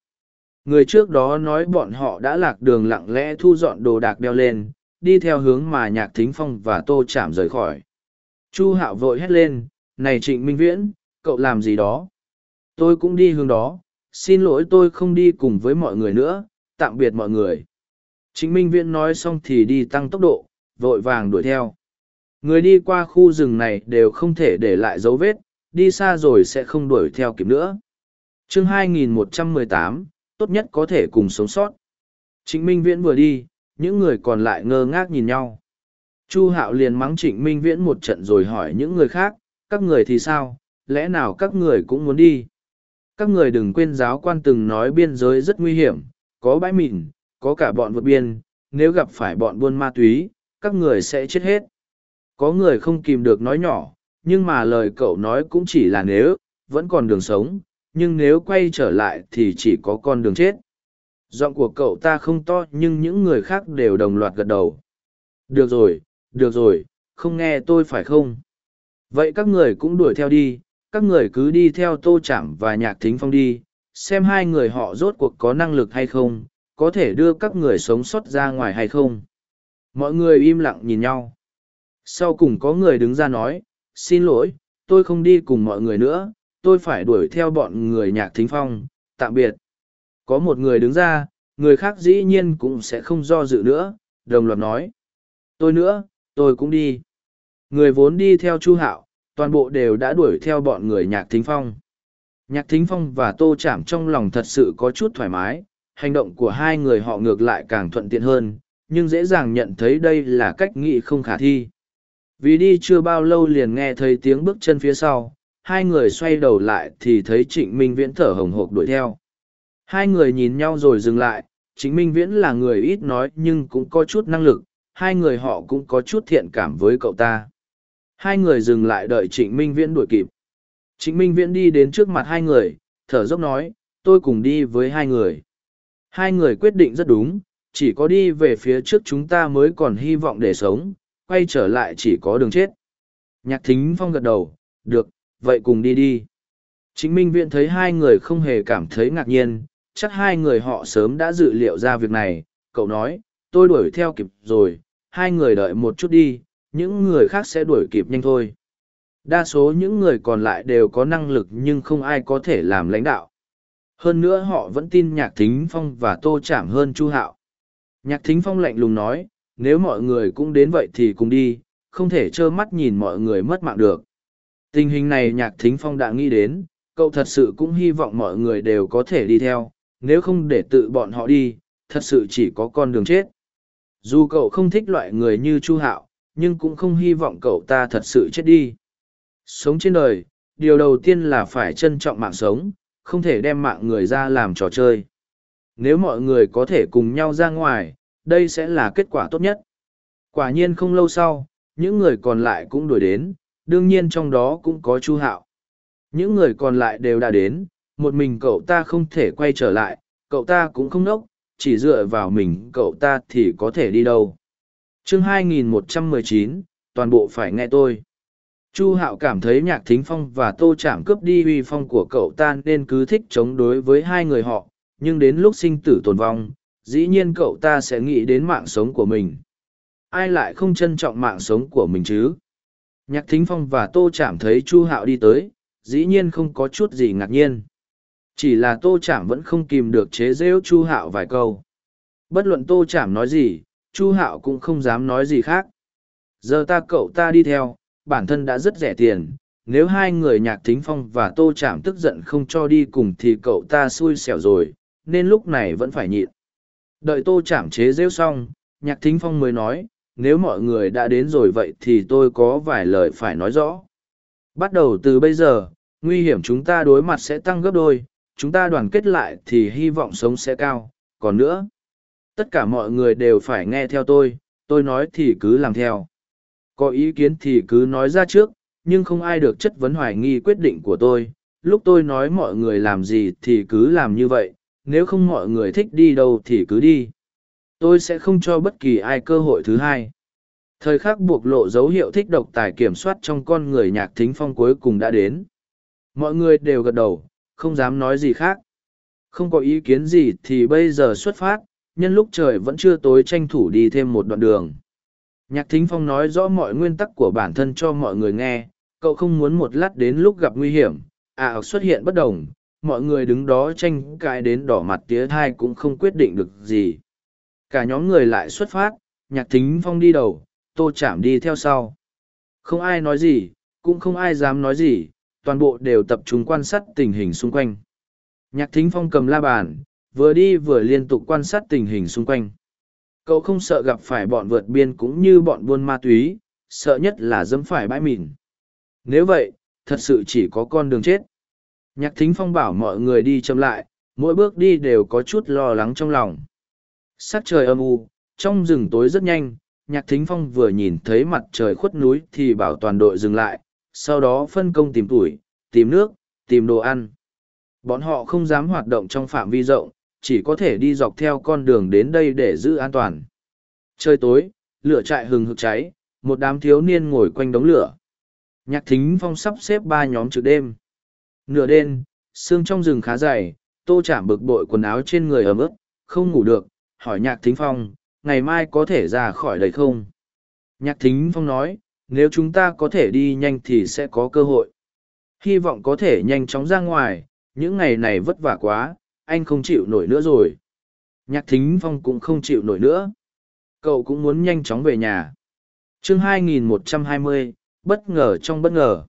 Người trước đó nói bọn họ đã lạc đường lặng lẽ thu dọn đồ đạc đeo lên, đi theo hướng mà nhạc thính phong và tô chạm rời khỏi. Chu hạo vội hét lên, này trịnh minh viễn, cậu làm gì đó? Tôi cũng đi hướng đó, xin lỗi tôi không đi cùng với mọi người nữa, tạm biệt mọi người. Trịnh minh viễn nói xong thì đi tăng tốc độ, vội vàng đuổi theo. Người đi qua khu rừng này đều không thể để lại dấu vết, đi xa rồi sẽ không đuổi theo kịp nữa. chương 2118, tốt nhất có thể cùng sống sót. Trịnh Minh Viễn vừa đi, những người còn lại ngơ ngác nhìn nhau. Chu Hạo liền mắng Trịnh Minh Viễn một trận rồi hỏi những người khác, các người thì sao, lẽ nào các người cũng muốn đi? Các người đừng quên giáo quan từng nói biên giới rất nguy hiểm, có bãi mìn, có cả bọn vượt biên, nếu gặp phải bọn buôn ma túy, các người sẽ chết hết. Có người không kìm được nói nhỏ, nhưng mà lời cậu nói cũng chỉ là nếu, vẫn còn đường sống, nhưng nếu quay trở lại thì chỉ có con đường chết. Giọng của cậu ta không to nhưng những người khác đều đồng loạt gật đầu. Được rồi, được rồi, không nghe tôi phải không? Vậy các người cũng đuổi theo đi, các người cứ đi theo tô chạm và nhạc thính phong đi, xem hai người họ rốt cuộc có năng lực hay không, có thể đưa các người sống sót ra ngoài hay không. Mọi người im lặng nhìn nhau. Sau cùng có người đứng ra nói, xin lỗi, tôi không đi cùng mọi người nữa, tôi phải đuổi theo bọn người nhạc thính phong, tạm biệt. Có một người đứng ra, người khác dĩ nhiên cũng sẽ không do dự nữa, đồng loạt nói. Tôi nữa, tôi cũng đi. Người vốn đi theo Chu Hạo, toàn bộ đều đã đuổi theo bọn người nhạc thính phong. Nhạc thính phong và tô chạm trong lòng thật sự có chút thoải mái, hành động của hai người họ ngược lại càng thuận tiện hơn, nhưng dễ dàng nhận thấy đây là cách nghĩ không khả thi. Vì đi chưa bao lâu liền nghe thấy tiếng bước chân phía sau, hai người xoay đầu lại thì thấy trịnh minh viễn thở hồng hộc đuổi theo. Hai người nhìn nhau rồi dừng lại, trịnh minh viễn là người ít nói nhưng cũng có chút năng lực, hai người họ cũng có chút thiện cảm với cậu ta. Hai người dừng lại đợi trịnh minh viễn đuổi kịp. Trịnh minh viễn đi đến trước mặt hai người, thở dốc nói, tôi cùng đi với hai người. Hai người quyết định rất đúng, chỉ có đi về phía trước chúng ta mới còn hy vọng để sống, quay trở lại chỉ có đường chết. Nhạc thính phong gật đầu, được vậy cùng đi đi. Chính minh viện thấy hai người không hề cảm thấy ngạc nhiên, chắc hai người họ sớm đã dự liệu ra việc này, cậu nói, tôi đuổi theo kịp rồi, hai người đợi một chút đi, những người khác sẽ đuổi kịp nhanh thôi. Đa số những người còn lại đều có năng lực nhưng không ai có thể làm lãnh đạo. Hơn nữa họ vẫn tin Nhạc Thính Phong và Tô Chạm hơn Chu Hạo. Nhạc Thính Phong lạnh lùng nói, nếu mọi người cũng đến vậy thì cùng đi, không thể trơ mắt nhìn mọi người mất mạng được. Tình hình này nhạc thính phong đã nghĩ đến, cậu thật sự cũng hy vọng mọi người đều có thể đi theo, nếu không để tự bọn họ đi, thật sự chỉ có con đường chết. Dù cậu không thích loại người như Chu Hạo, nhưng cũng không hy vọng cậu ta thật sự chết đi. Sống trên đời, điều đầu tiên là phải trân trọng mạng sống, không thể đem mạng người ra làm trò chơi. Nếu mọi người có thể cùng nhau ra ngoài, đây sẽ là kết quả tốt nhất. Quả nhiên không lâu sau, những người còn lại cũng đuổi đến, đương nhiên trong đó cũng có chu hạo. Những người còn lại đều đã đến một mình cậu ta không thể quay trở lại cậu ta cũng không nốc chỉ dựa vào mình cậu ta thì có thể đi đâu. Chương 2119, toàn bộ phải nghe tôi. Chu hạo cảm thấy nhạc thính phong và tô chạm cướp đi uy phong của cậu ta nên cứ thích chống đối với hai người họ nhưng đến lúc sinh tử tồn vong dĩ nhiên cậu ta sẽ nghĩ đến mạng sống của mình. Ai lại không trân trọng mạng sống của mình chứ? Nhạc thính phong và tô chạm thấy chu hạo đi tới, dĩ nhiên không có chút gì ngạc nhiên. Chỉ là tô chạm vẫn không kìm được chế rễu chu hạo vài câu. Bất luận tô chạm nói gì, chu hạo cũng không dám nói gì khác. Giờ ta cậu ta đi theo, bản thân đã rất rẻ tiền. Nếu hai người nhạc thính phong và tô chạm tức giận không cho đi cùng thì cậu ta xui xẻo rồi, nên lúc này vẫn phải nhịn. Đợi tô chạm chế rêu xong, nhạc thính phong mới nói, nếu mọi người đã đến rồi vậy thì tôi có vài lời phải nói rõ. Bắt đầu từ bây giờ, nguy hiểm chúng ta đối mặt sẽ tăng gấp đôi, chúng ta đoàn kết lại thì hy vọng sống sẽ cao. Còn nữa, tất cả mọi người đều phải nghe theo tôi, tôi nói thì cứ làm theo. Có ý kiến thì cứ nói ra trước, nhưng không ai được chất vấn hoài nghi quyết định của tôi. Lúc tôi nói mọi người làm gì thì cứ làm như vậy, nếu không mọi người thích đi đâu thì cứ đi. Tôi sẽ không cho bất kỳ ai cơ hội thứ hai. Thời khắc buộc lộ dấu hiệu thích độc tài kiểm soát trong con người nhạc thính phong cuối cùng đã đến. Mọi người đều gật đầu, không dám nói gì khác. Không có ý kiến gì thì bây giờ xuất phát, nhân lúc trời vẫn chưa tối tranh thủ đi thêm một đoạn đường. Nhạc thính phong nói rõ mọi nguyên tắc của bản thân cho mọi người nghe, cậu không muốn một lát đến lúc gặp nguy hiểm, à xuất hiện bất đồng, mọi người đứng đó tranh cãi đến đỏ mặt tía thai cũng không quyết định được gì. Cả nhóm người lại xuất phát, nhạc thính phong đi đầu, tô chạm đi theo sau. Không ai nói gì, cũng không ai dám nói gì, toàn bộ đều tập trung quan sát tình hình xung quanh. Nhạc thính phong cầm la bàn, vừa đi vừa liên tục quan sát tình hình xung quanh. Cậu không sợ gặp phải bọn vượt biên cũng như bọn buôn ma túy, sợ nhất là dẫm phải bãi mìn. Nếu vậy, thật sự chỉ có con đường chết. Nhạc thính phong bảo mọi người đi chậm lại, mỗi bước đi đều có chút lo lắng trong lòng. Sắc trời âm u, trong rừng tối rất nhanh, nhạc thính phong vừa nhìn thấy mặt trời khuất núi thì bảo toàn đội dừng lại, sau đó phân công tìm tuổi, tìm nước, tìm đồ ăn. Bọn họ không dám hoạt động trong phạm vi rộng, chỉ có thể đi dọc theo con đường đến đây để giữ an toàn. Trời tối, lửa trại hừng hực cháy, một đám thiếu niên ngồi quanh đống lửa. Nhạc thính phong sắp xếp ba nhóm trực đêm. Nửa đêm, sương trong rừng khá dày, tô chạm bực bội quần áo trên người ấm ướt, không ngủ được, hỏi nhạc thính phong, ngày mai có thể ra khỏi đây không? Nhạc thính phong nói, nếu chúng ta có thể đi nhanh thì sẽ có cơ hội. Hy vọng có thể nhanh chóng ra ngoài, những ngày này vất vả quá, anh không chịu nổi nữa rồi. Nhạc thính phong cũng không chịu nổi nữa. Cậu cũng muốn nhanh chóng về nhà. chương 2120, bất ngờ trong bất ngờ.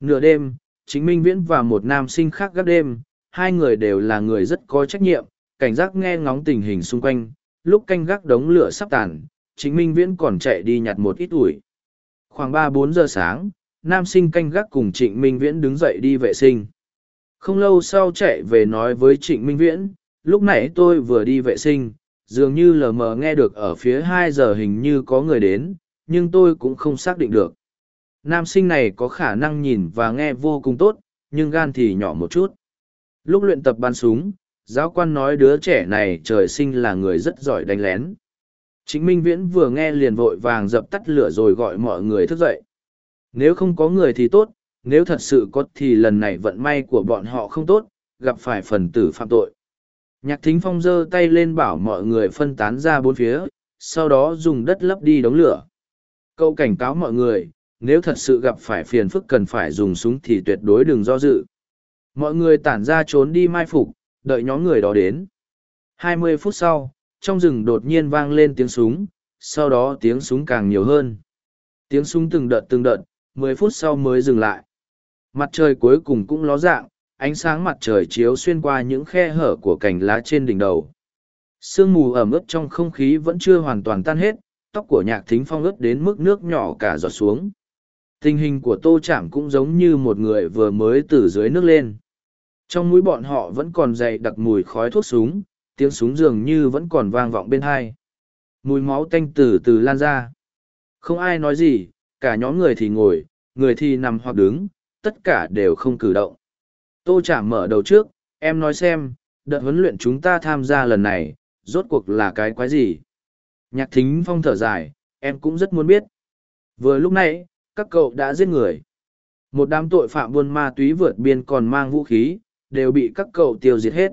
Nửa đêm, chính Minh Viễn và một nam sinh khác gác đêm, hai người đều là người rất có trách nhiệm, cảnh giác nghe ngóng tình hình xung quanh, lúc canh gác đống lửa sắp tàn, chính Minh Viễn còn chạy đi nhặt một ít ủi. Khoảng ba bốn giờ sáng, nam sinh canh gác cùng Trịnh Minh Viễn đứng dậy đi vệ sinh. Không lâu sau chạy về nói với Trịnh Minh Viễn, lúc nãy tôi vừa đi vệ sinh, dường như lờ mờ nghe được ở phía hai giờ hình như có người đến, nhưng tôi cũng không xác định được. Nam sinh này có khả năng nhìn và nghe vô cùng tốt, nhưng gan thì nhỏ một chút. Lúc luyện tập bắn súng, giáo quan nói đứa trẻ này trời sinh là người rất giỏi đánh lén. Chính Minh Viễn vừa nghe liền vội vàng dập tắt lửa rồi gọi mọi người thức dậy. Nếu không có người thì tốt, nếu thật sự có thì lần này vận may của bọn họ không tốt, gặp phải phần tử phạm tội. Nhạc thính phong giơ tay lên bảo mọi người phân tán ra bốn phía, sau đó dùng đất lấp đi đống lửa. Cậu cảnh cáo mọi người, nếu thật sự gặp phải phiền phức cần phải dùng súng thì tuyệt đối đừng do dự. Mọi người tản ra trốn đi mai phục, đợi nhóm người đó đến. Hai mươi phút sau, trong rừng đột nhiên vang lên tiếng súng, sau đó tiếng súng càng nhiều hơn. Tiếng súng từng đợt từng đợt, mười phút sau mới dừng lại. Mặt trời cuối cùng cũng ló dạng, ánh sáng mặt trời chiếu xuyên qua những khe hở của cành lá trên đỉnh đầu. Sương mù ẩm ướt trong không khí vẫn chưa hoàn toàn tan hết, tóc của nhạc thính phong ướt đến mức nước nhỏ cả giọt xuống. Tình hình của tô chạm cũng giống như một người vừa mới từ dưới nước lên. Trong mũi bọn họ vẫn còn dày đặc mùi khói thuốc súng, tiếng súng dường như vẫn còn vang vọng bên hai. Mùi máu tanh từ từ lan ra. Không ai nói gì, cả nhóm người thì ngồi, người thì nằm hoặc đứng, tất cả đều không cử động. Tô chả mở đầu trước, em nói xem, đợt huấn luyện chúng ta tham gia lần này, rốt cuộc là cái quái gì? Nhạc thính phong thở dài, em cũng rất muốn biết. Vừa lúc này, các cậu đã giết người. Một đám tội phạm buôn ma túy vượt biên còn mang vũ khí, đều bị các cậu tiêu diệt hết.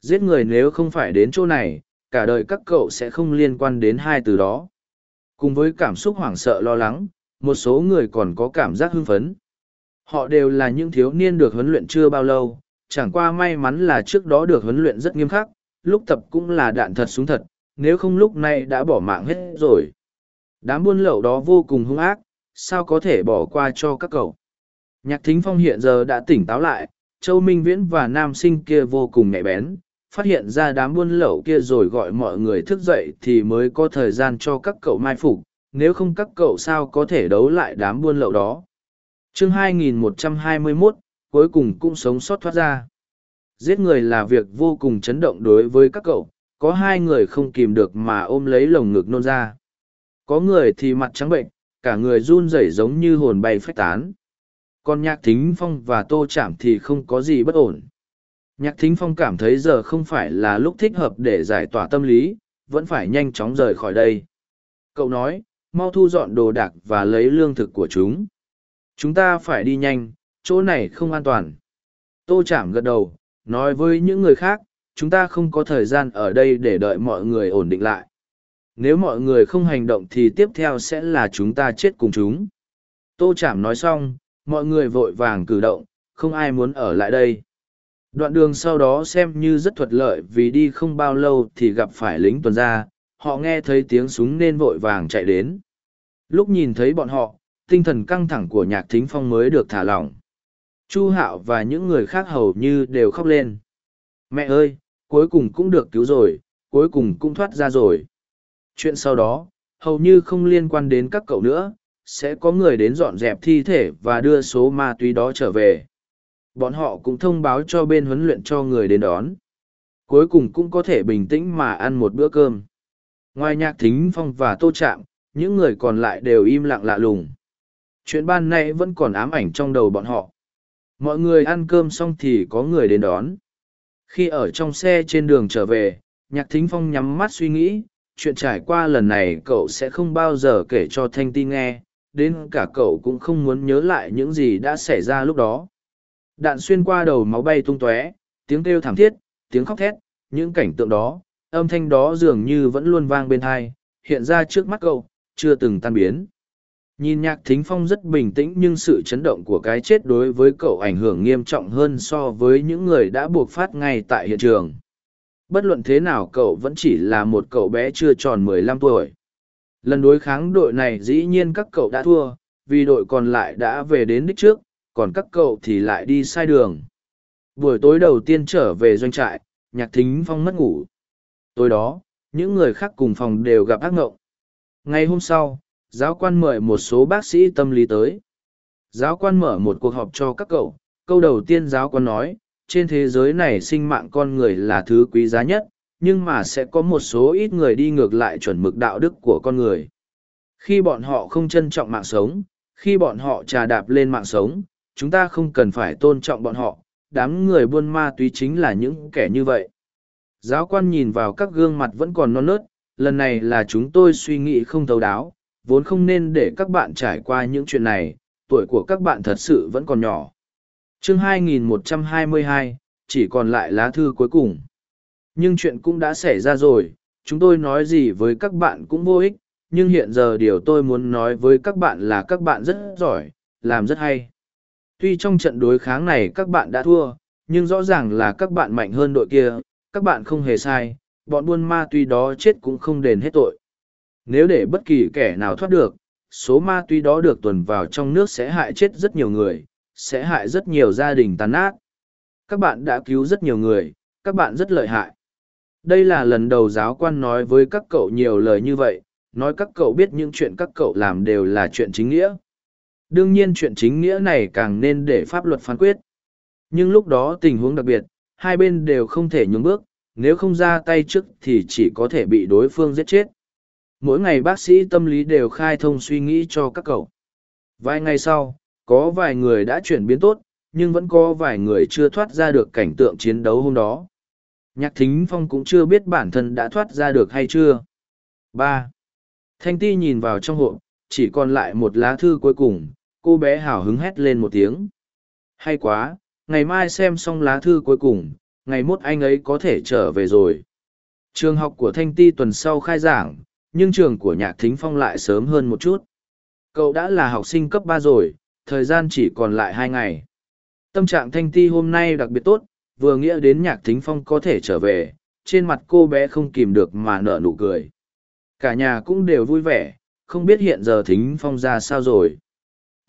Giết người nếu không phải đến chỗ này, cả đời các cậu sẽ không liên quan đến hai từ đó. Cùng với cảm xúc hoảng sợ lo lắng, một số người còn có cảm giác hưng phấn. Họ đều là những thiếu niên được huấn luyện chưa bao lâu, chẳng qua may mắn là trước đó được huấn luyện rất nghiêm khắc, lúc tập cũng là đạn thật súng thật, nếu không lúc này đã bỏ mạng hết rồi. Đám buôn lậu đó vô cùng hung ác, sao có thể bỏ qua cho các cậu. Nhạc thính phong hiện giờ đã tỉnh táo lại, Châu Minh Viễn và nam sinh kia vô cùng nhạy bén, phát hiện ra đám buôn lậu kia rồi gọi mọi người thức dậy thì mới có thời gian cho các cậu mai phục, nếu không các cậu sao có thể đấu lại đám buôn lậu đó chương 2121, cuối cùng cũng sống sót thoát ra. Giết người là việc vô cùng chấn động đối với các cậu, có hai người không kìm được mà ôm lấy lồng ngực nôn ra. Có người thì mặt trắng bệnh, cả người run rẩy giống như hồn bay phách tán. Còn nhạc thính phong và tô chạm thì không có gì bất ổn. Nhạc thính phong cảm thấy giờ không phải là lúc thích hợp để giải tỏa tâm lý, vẫn phải nhanh chóng rời khỏi đây. Cậu nói, mau thu dọn đồ đạc và lấy lương thực của chúng. Chúng ta phải đi nhanh, chỗ này không an toàn. Tô Chạm gật đầu, nói với những người khác, chúng ta không có thời gian ở đây để đợi mọi người ổn định lại. Nếu mọi người không hành động thì tiếp theo sẽ là chúng ta chết cùng chúng. Tô Chạm nói xong, mọi người vội vàng cử động, không ai muốn ở lại đây. Đoạn đường sau đó xem như rất thuận lợi vì đi không bao lâu thì gặp phải lính tuần ra, họ nghe thấy tiếng súng nên vội vàng chạy đến. Lúc nhìn thấy bọn họ, tinh thần căng thẳng của nhạc thính phong mới được thả lỏng. Chu Hạo và những người khác hầu như đều khóc lên. Mẹ ơi, cuối cùng cũng được cứu rồi, cuối cùng cũng thoát ra rồi. Chuyện sau đó, hầu như không liên quan đến các cậu nữa, sẽ có người đến dọn dẹp thi thể và đưa số ma túy đó trở về. Bọn họ cũng thông báo cho bên huấn luyện cho người đến đón. Cuối cùng cũng có thể bình tĩnh mà ăn một bữa cơm. Ngoài nhạc thính phong và tô Trạm, những người còn lại đều im lặng lạ lùng. Chuyện ban nay vẫn còn ám ảnh trong đầu bọn họ. Mọi người ăn cơm xong thì có người đến đón. Khi ở trong xe trên đường trở về, nhạc thính phong nhắm mắt suy nghĩ, chuyện trải qua lần này cậu sẽ không bao giờ kể cho thanh ti nghe, đến cả cậu cũng không muốn nhớ lại những gì đã xảy ra lúc đó. Đạn xuyên qua đầu máu bay tung tóe, tiếng kêu thảm thiết, tiếng khóc thét, những cảnh tượng đó, âm thanh đó dường như vẫn luôn vang bên thai, hiện ra trước mắt cậu, chưa từng tan biến. Nhìn nhạc thính phong rất bình tĩnh nhưng sự chấn động của cái chết đối với cậu ảnh hưởng nghiêm trọng hơn so với những người đã buộc phát ngay tại hiện trường. Bất luận thế nào cậu vẫn chỉ là một cậu bé chưa tròn 15 tuổi. Lần đối kháng đội này dĩ nhiên các cậu đã thua, vì đội còn lại đã về đến đích trước, còn các cậu thì lại đi sai đường. Buổi tối đầu tiên trở về doanh trại, nhạc thính phong mất ngủ. Tối đó, những người khác cùng phòng đều gặp ác ngộng. Ngày hôm sau, giáo quan mời một số bác sĩ tâm lý tới. Giáo quan mở một cuộc họp cho các cậu. Câu đầu tiên giáo quan nói, trên thế giới này sinh mạng con người là thứ quý giá nhất, nhưng mà sẽ có một số ít người đi ngược lại chuẩn mực đạo đức của con người. Khi bọn họ không trân trọng mạng sống, khi bọn họ trà đạp lên mạng sống, chúng ta không cần phải tôn trọng bọn họ, đám người buôn ma túy chính là những kẻ như vậy. Giáo quan nhìn vào các gương mặt vẫn còn non nớt, lần này là chúng tôi suy nghĩ không thấu đáo, vốn không nên để các bạn trải qua những chuyện này, tuổi của các bạn thật sự vẫn còn nhỏ. chương 2122, chỉ còn lại lá thư cuối cùng. Nhưng chuyện cũng đã xảy ra rồi, chúng tôi nói gì với các bạn cũng vô ích, nhưng hiện giờ điều tôi muốn nói với các bạn là các bạn rất giỏi, làm rất hay. Tuy trong trận đối kháng này các bạn đã thua, nhưng rõ ràng là các bạn mạnh hơn đội kia, các bạn không hề sai, bọn buôn ma túy đó chết cũng không đền hết tội. Nếu để bất kỳ kẻ nào thoát được, số ma túy đó được tuần vào trong nước sẽ hại chết rất nhiều người, sẽ hại rất nhiều gia đình tàn nát. Các bạn đã cứu rất nhiều người, các bạn rất lợi hại. Đây là lần đầu giáo quan nói với các cậu nhiều lời như vậy, nói các cậu biết những chuyện các cậu làm đều là chuyện chính nghĩa. Đương nhiên chuyện chính nghĩa này càng nên để pháp luật phán quyết. Nhưng lúc đó tình huống đặc biệt, hai bên đều không thể nhường bước, nếu không ra tay trước thì chỉ có thể bị đối phương giết chết. Mỗi ngày bác sĩ tâm lý đều khai thông suy nghĩ cho các cậu. Vài ngày sau, có vài người đã chuyển biến tốt, nhưng vẫn có vài người chưa thoát ra được cảnh tượng chiến đấu hôm đó. Nhạc Thính Phong cũng chưa biết bản thân đã thoát ra được hay chưa. ba Thanh Ti nhìn vào trong hộp, chỉ còn lại một lá thư cuối cùng, cô bé hào hứng hét lên một tiếng. Hay quá, ngày mai xem xong lá thư cuối cùng, ngày mốt anh ấy có thể trở về rồi. Trường học của Thanh Ti tuần sau khai giảng, nhưng trường của Nhạc Thính Phong lại sớm hơn một chút. Cậu đã là học sinh cấp ba rồi, thời gian chỉ còn lại hai ngày. Tâm trạng Thanh Ti hôm nay đặc biệt tốt, vừa nghĩa đến Nhạc Thính Phong có thể trở về, trên mặt cô bé không kìm được mà nở nụ cười. Cả nhà cũng đều vui vẻ, không biết hiện giờ Thính Phong ra sao rồi.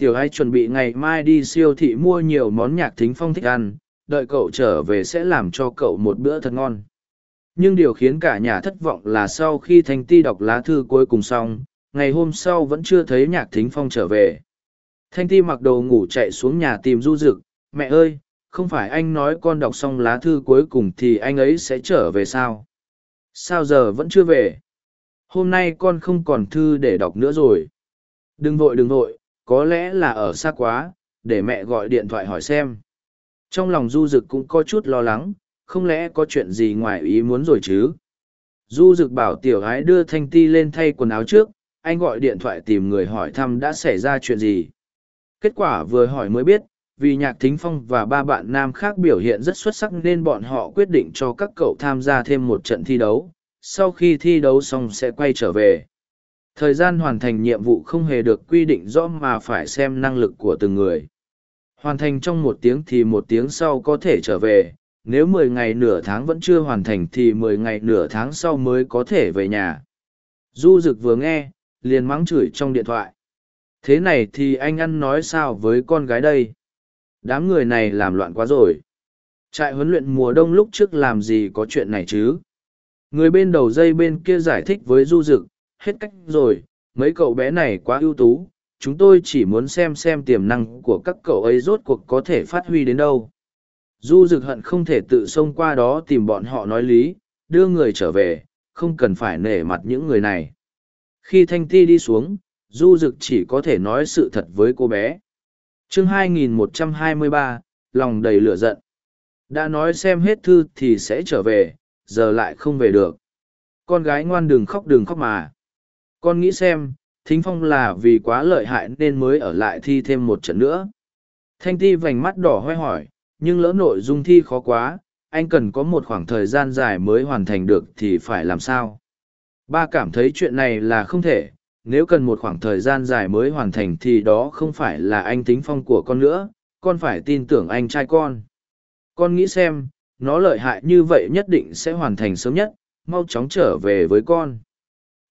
Tiểu ai chuẩn bị ngày mai đi siêu thị mua nhiều món nhạc thính phong thích ăn, đợi cậu trở về sẽ làm cho cậu một bữa thật ngon. Nhưng điều khiến cả nhà thất vọng là sau khi Thanh Ti đọc lá thư cuối cùng xong, ngày hôm sau vẫn chưa thấy nhạc thính phong trở về. Thanh Ti mặc đồ ngủ chạy xuống nhà tìm du dực, mẹ ơi, không phải anh nói con đọc xong lá thư cuối cùng thì anh ấy sẽ trở về sao? Sao giờ vẫn chưa về? Hôm nay con không còn thư để đọc nữa rồi. Đừng vội đừng vội, có lẽ là ở xa quá để mẹ gọi điện thoại hỏi xem trong lòng du rực cũng có chút lo lắng không lẽ có chuyện gì ngoài ý muốn rồi chứ? Du Dực bảo tiểu gái đưa Thanh Ti lên thay quần áo trước, anh gọi điện thoại tìm người hỏi thăm đã xảy ra chuyện gì. Kết quả vừa hỏi mới biết, vì Nhạc Thính Phong và ba bạn nam khác biểu hiện rất xuất sắc nên bọn họ quyết định cho các cậu tham gia thêm một trận thi đấu, sau khi thi đấu xong sẽ quay trở về. Thời gian hoàn thành nhiệm vụ không hề được quy định rõ mà phải xem năng lực của từng người. Hoàn thành trong một tiếng thì một tiếng sau có thể trở về, nếu mười ngày nửa tháng vẫn chưa hoàn thành thì mười ngày nửa tháng sau mới có thể về nhà. Du Dực vừa nghe, liền mắng chửi trong điện thoại. Thế này thì anh ăn nói sao với con gái đây? Đám người này làm loạn quá rồi. Trại huấn luyện mùa đông lúc trước làm gì có chuyện này chứ? Người bên đầu dây bên kia giải thích với Du Dực, hết cách rồi, mấy cậu bé này quá ưu tú, chúng tôi chỉ muốn xem xem tiềm năng của các cậu ấy rốt cuộc có thể phát huy đến đâu. Du Dực hận không thể tự xông qua đó tìm bọn họ nói lý, đưa người trở về, không cần phải nể mặt những người này. Khi Thanh Ti đi xuống, Du Dực chỉ có thể nói sự thật với cô bé chương 2123, lòng đầy lửa giận. Đã nói xem hết thư thì sẽ trở về, giờ lại không về được. Con gái ngoan đừng khóc đừng khóc mà. Con nghĩ xem, Thính Phong là vì quá lợi hại nên mới ở lại thi thêm một trận nữa. Thanh Ti vành mắt đỏ hoe hỏi, nhưng lỡ nội dung thi khó quá, anh cần có một khoảng thời gian dài mới hoàn thành được thì phải làm sao? Ba cảm thấy chuyện này là không thể, nếu cần một khoảng thời gian dài mới hoàn thành thì đó không phải là anh tính phong của con nữa, con phải tin tưởng anh trai con. Con nghĩ xem, nó lợi hại như vậy nhất định sẽ hoàn thành sớm nhất, mau chóng trở về với con.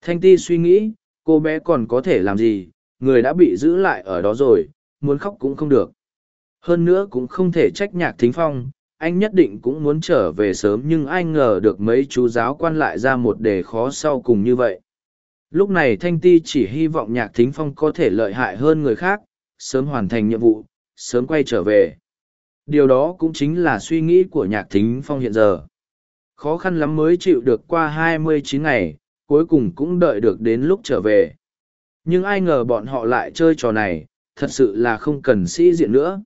Thanh Ti suy nghĩ, cô bé còn có thể làm gì, người đã bị giữ lại ở đó rồi, muốn khóc cũng không được. Hơn nữa cũng không thể trách nhạc thính phong, anh nhất định cũng muốn trở về sớm nhưng ai ngờ được mấy chú giáo quan lại ra một đề khó sau cùng như vậy. Lúc này Thanh Ti chỉ hy vọng nhạc thính phong có thể lợi hại hơn người khác, sớm hoàn thành nhiệm vụ, sớm quay trở về. Điều đó cũng chính là suy nghĩ của nhạc thính phong hiện giờ. Khó khăn lắm mới chịu được qua 29 ngày, cuối cùng cũng đợi được đến lúc trở về. Nhưng ai ngờ bọn họ lại chơi trò này, thật sự là không cần sĩ diện nữa.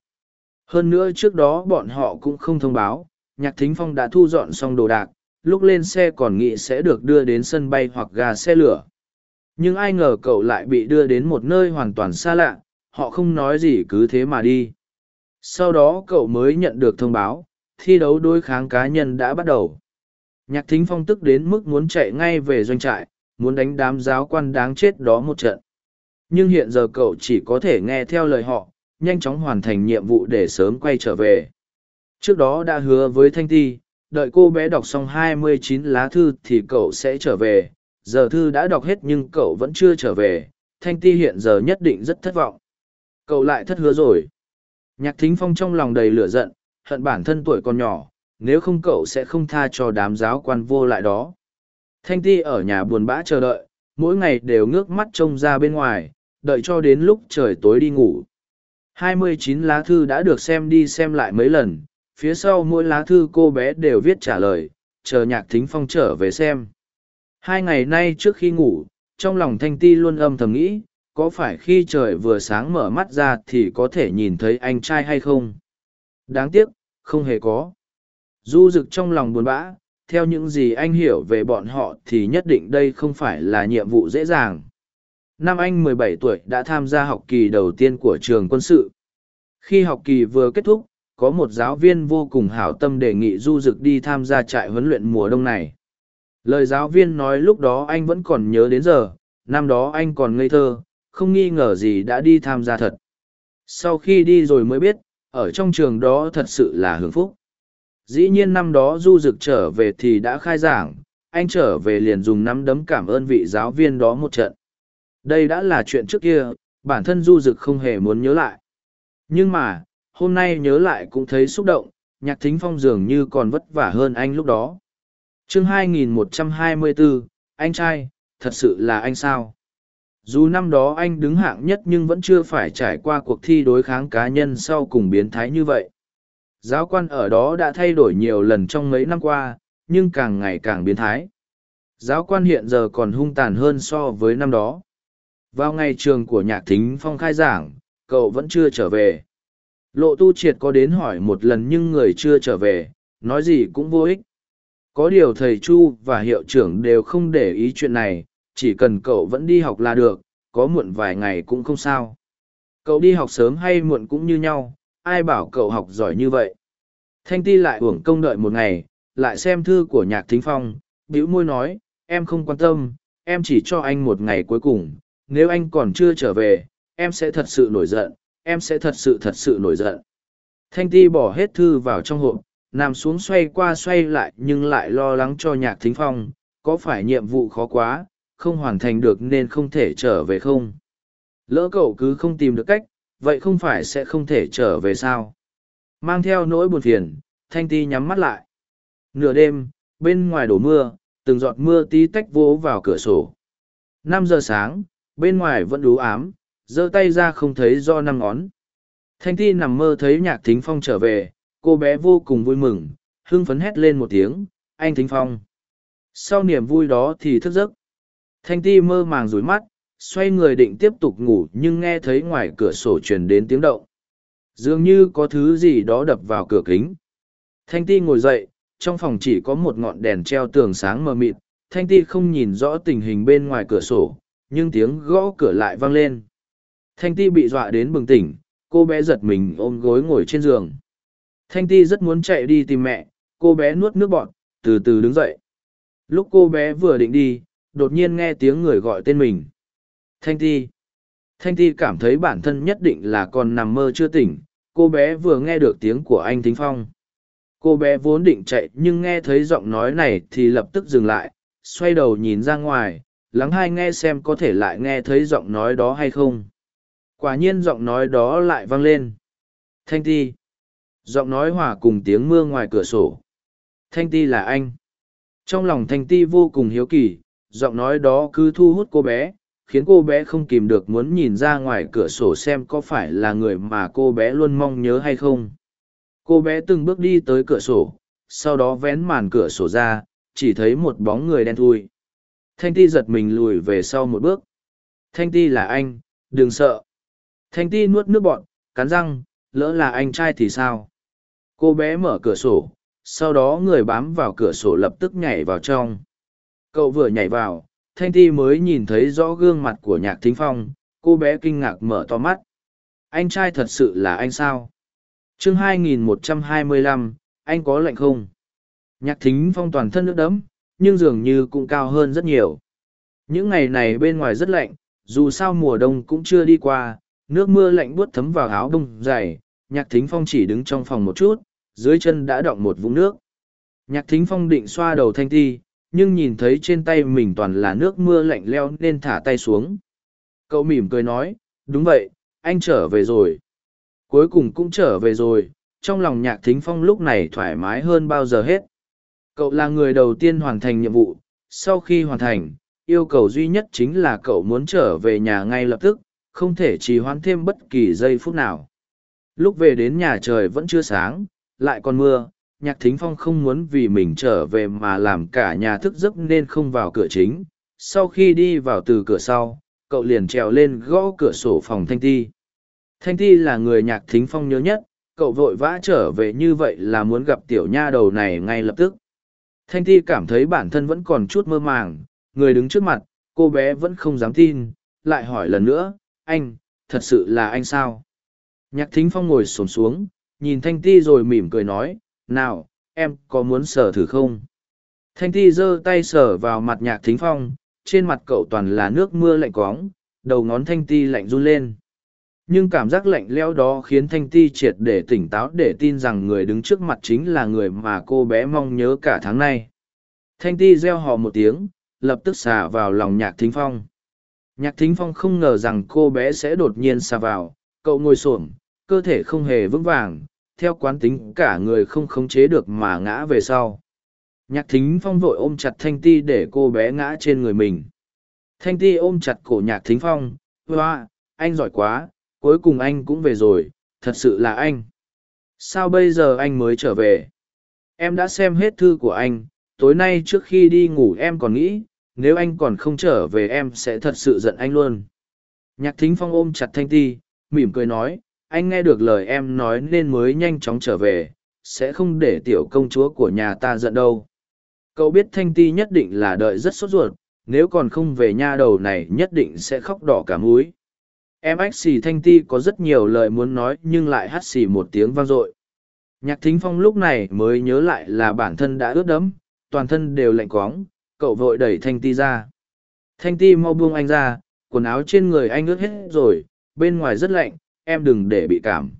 Hơn nữa trước đó bọn họ cũng không thông báo, Nhạc Thính Phong đã thu dọn xong đồ đạc, lúc lên xe còn nghĩ sẽ được đưa đến sân bay hoặc gà xe lửa. Nhưng ai ngờ cậu lại bị đưa đến một nơi hoàn toàn xa lạ, họ không nói gì cứ thế mà đi. Sau đó cậu mới nhận được thông báo, thi đấu đối kháng cá nhân đã bắt đầu. Nhạc Thính Phong tức đến mức muốn chạy ngay về doanh trại, muốn đánh đám giáo quan đáng chết đó một trận. Nhưng hiện giờ cậu chỉ có thể nghe theo lời họ, nhanh chóng hoàn thành nhiệm vụ để sớm quay trở về. Trước đó đã hứa với Thanh Ti, đợi cô bé đọc xong 29 lá thư thì cậu sẽ trở về. Giờ thư đã đọc hết nhưng cậu vẫn chưa trở về, Thanh Ti hiện giờ nhất định rất thất vọng. Cậu lại thất hứa rồi. Nhạc Thính Phong trong lòng đầy lửa giận, hận bản thân tuổi còn nhỏ, nếu không cậu sẽ không tha cho đám giáo quan vô lại đó. Thanh Ti ở nhà buồn bã chờ đợi, mỗi ngày đều ngước mắt trông ra bên ngoài, đợi cho đến lúc trời tối đi ngủ. 29 lá thư đã được xem đi xem lại mấy lần, phía sau mỗi lá thư cô bé đều viết trả lời, chờ nhạc thính phong trở về xem. Hai ngày nay trước khi ngủ, trong lòng Thanh Ti luôn âm thầm nghĩ, có phải khi trời vừa sáng mở mắt ra thì có thể nhìn thấy anh trai hay không? Đáng tiếc, không hề có. Du rực trong lòng buồn bã, theo những gì anh hiểu về bọn họ thì nhất định đây không phải là nhiệm vụ dễ dàng năm anh 17 tuổi đã tham gia học kỳ đầu tiên của trường quân sự. Khi học kỳ vừa kết thúc, có một giáo viên vô cùng hảo tâm đề nghị du dực đi tham gia trại huấn luyện mùa đông này. Lời giáo viên nói lúc đó anh vẫn còn nhớ đến giờ, năm đó anh còn ngây thơ, không nghi ngờ gì đã đi tham gia thật. Sau khi đi rồi mới biết, ở trong trường đó thật sự là hưởng phúc. Dĩ nhiên năm đó du dực trở về thì đã khai giảng, anh trở về liền dùng nắm đấm cảm ơn vị giáo viên đó một trận. Đây đã là chuyện trước kia, bản thân du dực không hề muốn nhớ lại. Nhưng mà, hôm nay nhớ lại cũng thấy xúc động, nhạc thính phong dường như còn vất vả hơn anh lúc đó chương 2124, anh trai, thật sự là anh sao? Dù năm đó anh đứng hạng nhất nhưng vẫn chưa phải trải qua cuộc thi đối kháng cá nhân sau cùng biến thái như vậy. Giáo quan ở đó đã thay đổi nhiều lần trong mấy năm qua, nhưng càng ngày càng biến thái. Giáo quan hiện giờ còn hung tàn hơn so với năm đó. Vào ngày trường của nhạc thính phong khai giảng, cậu vẫn chưa trở về. Lộ tu triệt có đến hỏi một lần nhưng người chưa trở về, nói gì cũng vô ích. Có điều thầy Chu và hiệu trưởng đều không để ý chuyện này, chỉ cần cậu vẫn đi học là được, có muộn vài ngày cũng không sao. Cậu đi học sớm hay muộn cũng như nhau, ai bảo cậu học giỏi như vậy. Thanh ti lại uổng công đợi một ngày, lại xem thư của nhạc thính phong, bĩu môi nói, em không quan tâm, em chỉ cho anh một ngày cuối cùng, nếu anh còn chưa trở về, em sẽ thật sự nổi giận, em sẽ thật sự thật sự nổi giận. Thanh ti bỏ hết thư vào trong hộp, nằm xuống xoay qua xoay lại nhưng lại lo lắng cho nhạc thính phong, có phải nhiệm vụ khó quá, không hoàn thành được nên không thể trở về không? Lỡ cậu cứ không tìm được cách, vậy không phải sẽ không thể trở về sao? Mang theo nỗi buồn phiền, Thanh Ti nhắm mắt lại. Nửa đêm, bên ngoài đổ mưa, từng giọt mưa tí tách vỗ vào cửa sổ. Năm giờ sáng, bên ngoài vẫn đú ám, giơ tay ra không thấy do năm ngón. Thanh Ti nằm mơ thấy nhạc thính phong trở về, cô bé vô cùng vui mừng, hưng phấn hét lên một tiếng, anh thính phong. Sau niềm vui đó thì thức giấc. Thanh Ti mơ màng rối mắt, xoay người định tiếp tục ngủ nhưng nghe thấy ngoài cửa sổ truyền đến tiếng động. Dường như có thứ gì đó đập vào cửa kính. Thanh Ti ngồi dậy, trong phòng chỉ có một ngọn đèn treo tường sáng mờ mịt. Thanh Ti không nhìn rõ tình hình bên ngoài cửa sổ, nhưng tiếng gõ cửa lại vang lên. Thanh Ti bị dọa đến bừng tỉnh, cô bé giật mình ôm gối ngồi trên giường. Thanh Ti rất muốn chạy đi tìm mẹ, cô bé nuốt nước bọt, từ từ đứng dậy. Lúc cô bé vừa định đi, đột nhiên nghe tiếng người gọi tên mình. Thanh Ti. Thanh Ti cảm thấy bản thân nhất định là còn nằm mơ chưa tỉnh, cô bé vừa nghe được tiếng của anh Thính Phong. Cô bé vốn định chạy nhưng nghe thấy giọng nói này thì lập tức dừng lại, xoay đầu nhìn ra ngoài, lắng hai nghe xem có thể lại nghe thấy giọng nói đó hay không. Quả nhiên giọng nói đó lại vang lên. Thanh Ti. Giọng nói hòa cùng tiếng mưa ngoài cửa sổ. Thanh Ti là anh. Trong lòng Thanh Ti vô cùng hiếu kỳ, giọng nói đó cứ thu hút cô bé, khiến cô bé không kìm được muốn nhìn ra ngoài cửa sổ xem có phải là người mà cô bé luôn mong nhớ hay không. Cô bé từng bước đi tới cửa sổ sau đó vén màn cửa sổ ra chỉ thấy một bóng người đen thui. Thanh ti giật mình lùi về sau một bước. Thanh ti là anh đừng sợ. Thanh ti nuốt nước bọn cắn răng lỡ là anh trai thì sao? Cô bé mở cửa sổ sau đó người bám vào cửa sổ lập tức nhảy vào trong. Cậu vừa nhảy vào thanh ti mới nhìn thấy rõ gương mặt của nhạc thính phong cô bé kinh ngạc mở to mắt. Anh trai thật sự là anh sao? Chương 2125, anh có lạnh không? Nhạc thính phong toàn thân nước đẫm nhưng dường như cũng cao hơn rất nhiều. Những ngày này bên ngoài rất lạnh dù sao mùa đông cũng chưa đi qua nước mưa lạnh buốt thấm vào áo đông dày nhạc thính phong chỉ đứng trong phòng một chút dưới chân đã đọng một vũng nước nhạc thính phong định xoa đầu thanh ti nhưng nhìn thấy trên tay mình toàn là nước mưa lạnh leo nên thả tay xuống. Cậu mỉm cười nói, đúng vậy, anh trở về rồi. Cuối cùng cũng trở về rồi, trong lòng nhạc thính phong lúc này thoải mái hơn bao giờ hết. Cậu là người đầu tiên hoàn thành nhiệm vụ, sau khi hoàn thành, yêu cầu duy nhất chính là cậu muốn trở về nhà ngay lập tức, không thể trì hoãn thêm bất kỳ giây phút nào. Lúc về đến nhà trời vẫn chưa sáng, lại còn mưa, nhạc thính phong không muốn vì mình trở về mà làm cả nhà thức giấc nên không vào cửa chính. Sau khi đi vào từ cửa sau cậu liền trèo lên gõ cửa sổ phòng thanh ti. Thanh ti là người nhạc thính phong nhớ nhất cậu vội vã trở về như vậy là muốn gặp tiểu nha đầu này ngay lập tức. Thanh ti cảm thấy bản thân vẫn còn chút mơ màng người đứng trước mặt cô bé vẫn không dám tin lại hỏi lần nữa anh thật sự là anh sao? Nhạc thính phong ngồi xổm xuống nhìn thanh ti rồi mỉm cười nói, nào, em có muốn sờ thử không? Thanh ti giơ tay sờ vào mặt nhạc thính phong, trên mặt cậu toàn là nước mưa lạnh cóng, đầu ngón thanh ti lạnh run lên. Nhưng cảm giác lạnh lẽo đó khiến thanh ti triệt để tỉnh táo để tin rằng người đứng trước mặt chính là người mà cô bé mong nhớ cả tháng nay. Thanh ti reo hò một tiếng, lập tức xả vào lòng nhạc thính phong. Nhạc thính phong không ngờ rằng cô bé sẽ đột nhiên xà vào, cậu ngồi s ổ cơ thể không hề vững vàng theo quán tính cả người không khống chế được mà ngã về sau. Nhạc thính phong vội ôm chặt thanh ti để cô bé ngã trên người mình. Thanh ti ôm chặt cổ nhạc thính phong, hoa, anh giỏi quá, cuối cùng anh cũng về rồi, thật sự là anh. Sao bây giờ anh mới trở về? Em đã xem hết thư của anh, tối nay trước khi đi ngủ em còn nghĩ, nếu anh còn không trở về em sẽ thật sự giận anh luôn. Nhạc thính phong ôm chặt thanh ti, mỉm cười nói, anh nghe được lời em nói nên mới nhanh chóng trở về, sẽ không để tiểu công chúa của nhà ta giận đâu. Cậu biết thanh ti nhất định là đợi rất sốt ruột, nếu còn không về nha đầu này nhất định sẽ khóc đỏ cả múi em ách xì thanh ti có rất nhiều lời muốn nói nhưng lại hắt xì một tiếng vang dội. Nhạc thính phong lúc này mới nhớ lại là bản thân đã ướt đẫm, toàn thân đều lạnh quóng, cậu vội đẩy thanh ti ra. Thanh ti mau buông anh ra, quần áo trên người anh ướt hết rồi, bên ngoài rất lạnh em đừng để bị cảm.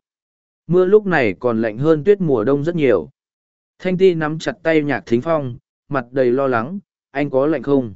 Mưa lúc này còn lạnh hơn tuyết mùa đông rất nhiều. Thanh ti nắm chặt tay nhạc thính phong, mặt đầy lo lắng, anh có lạnh không?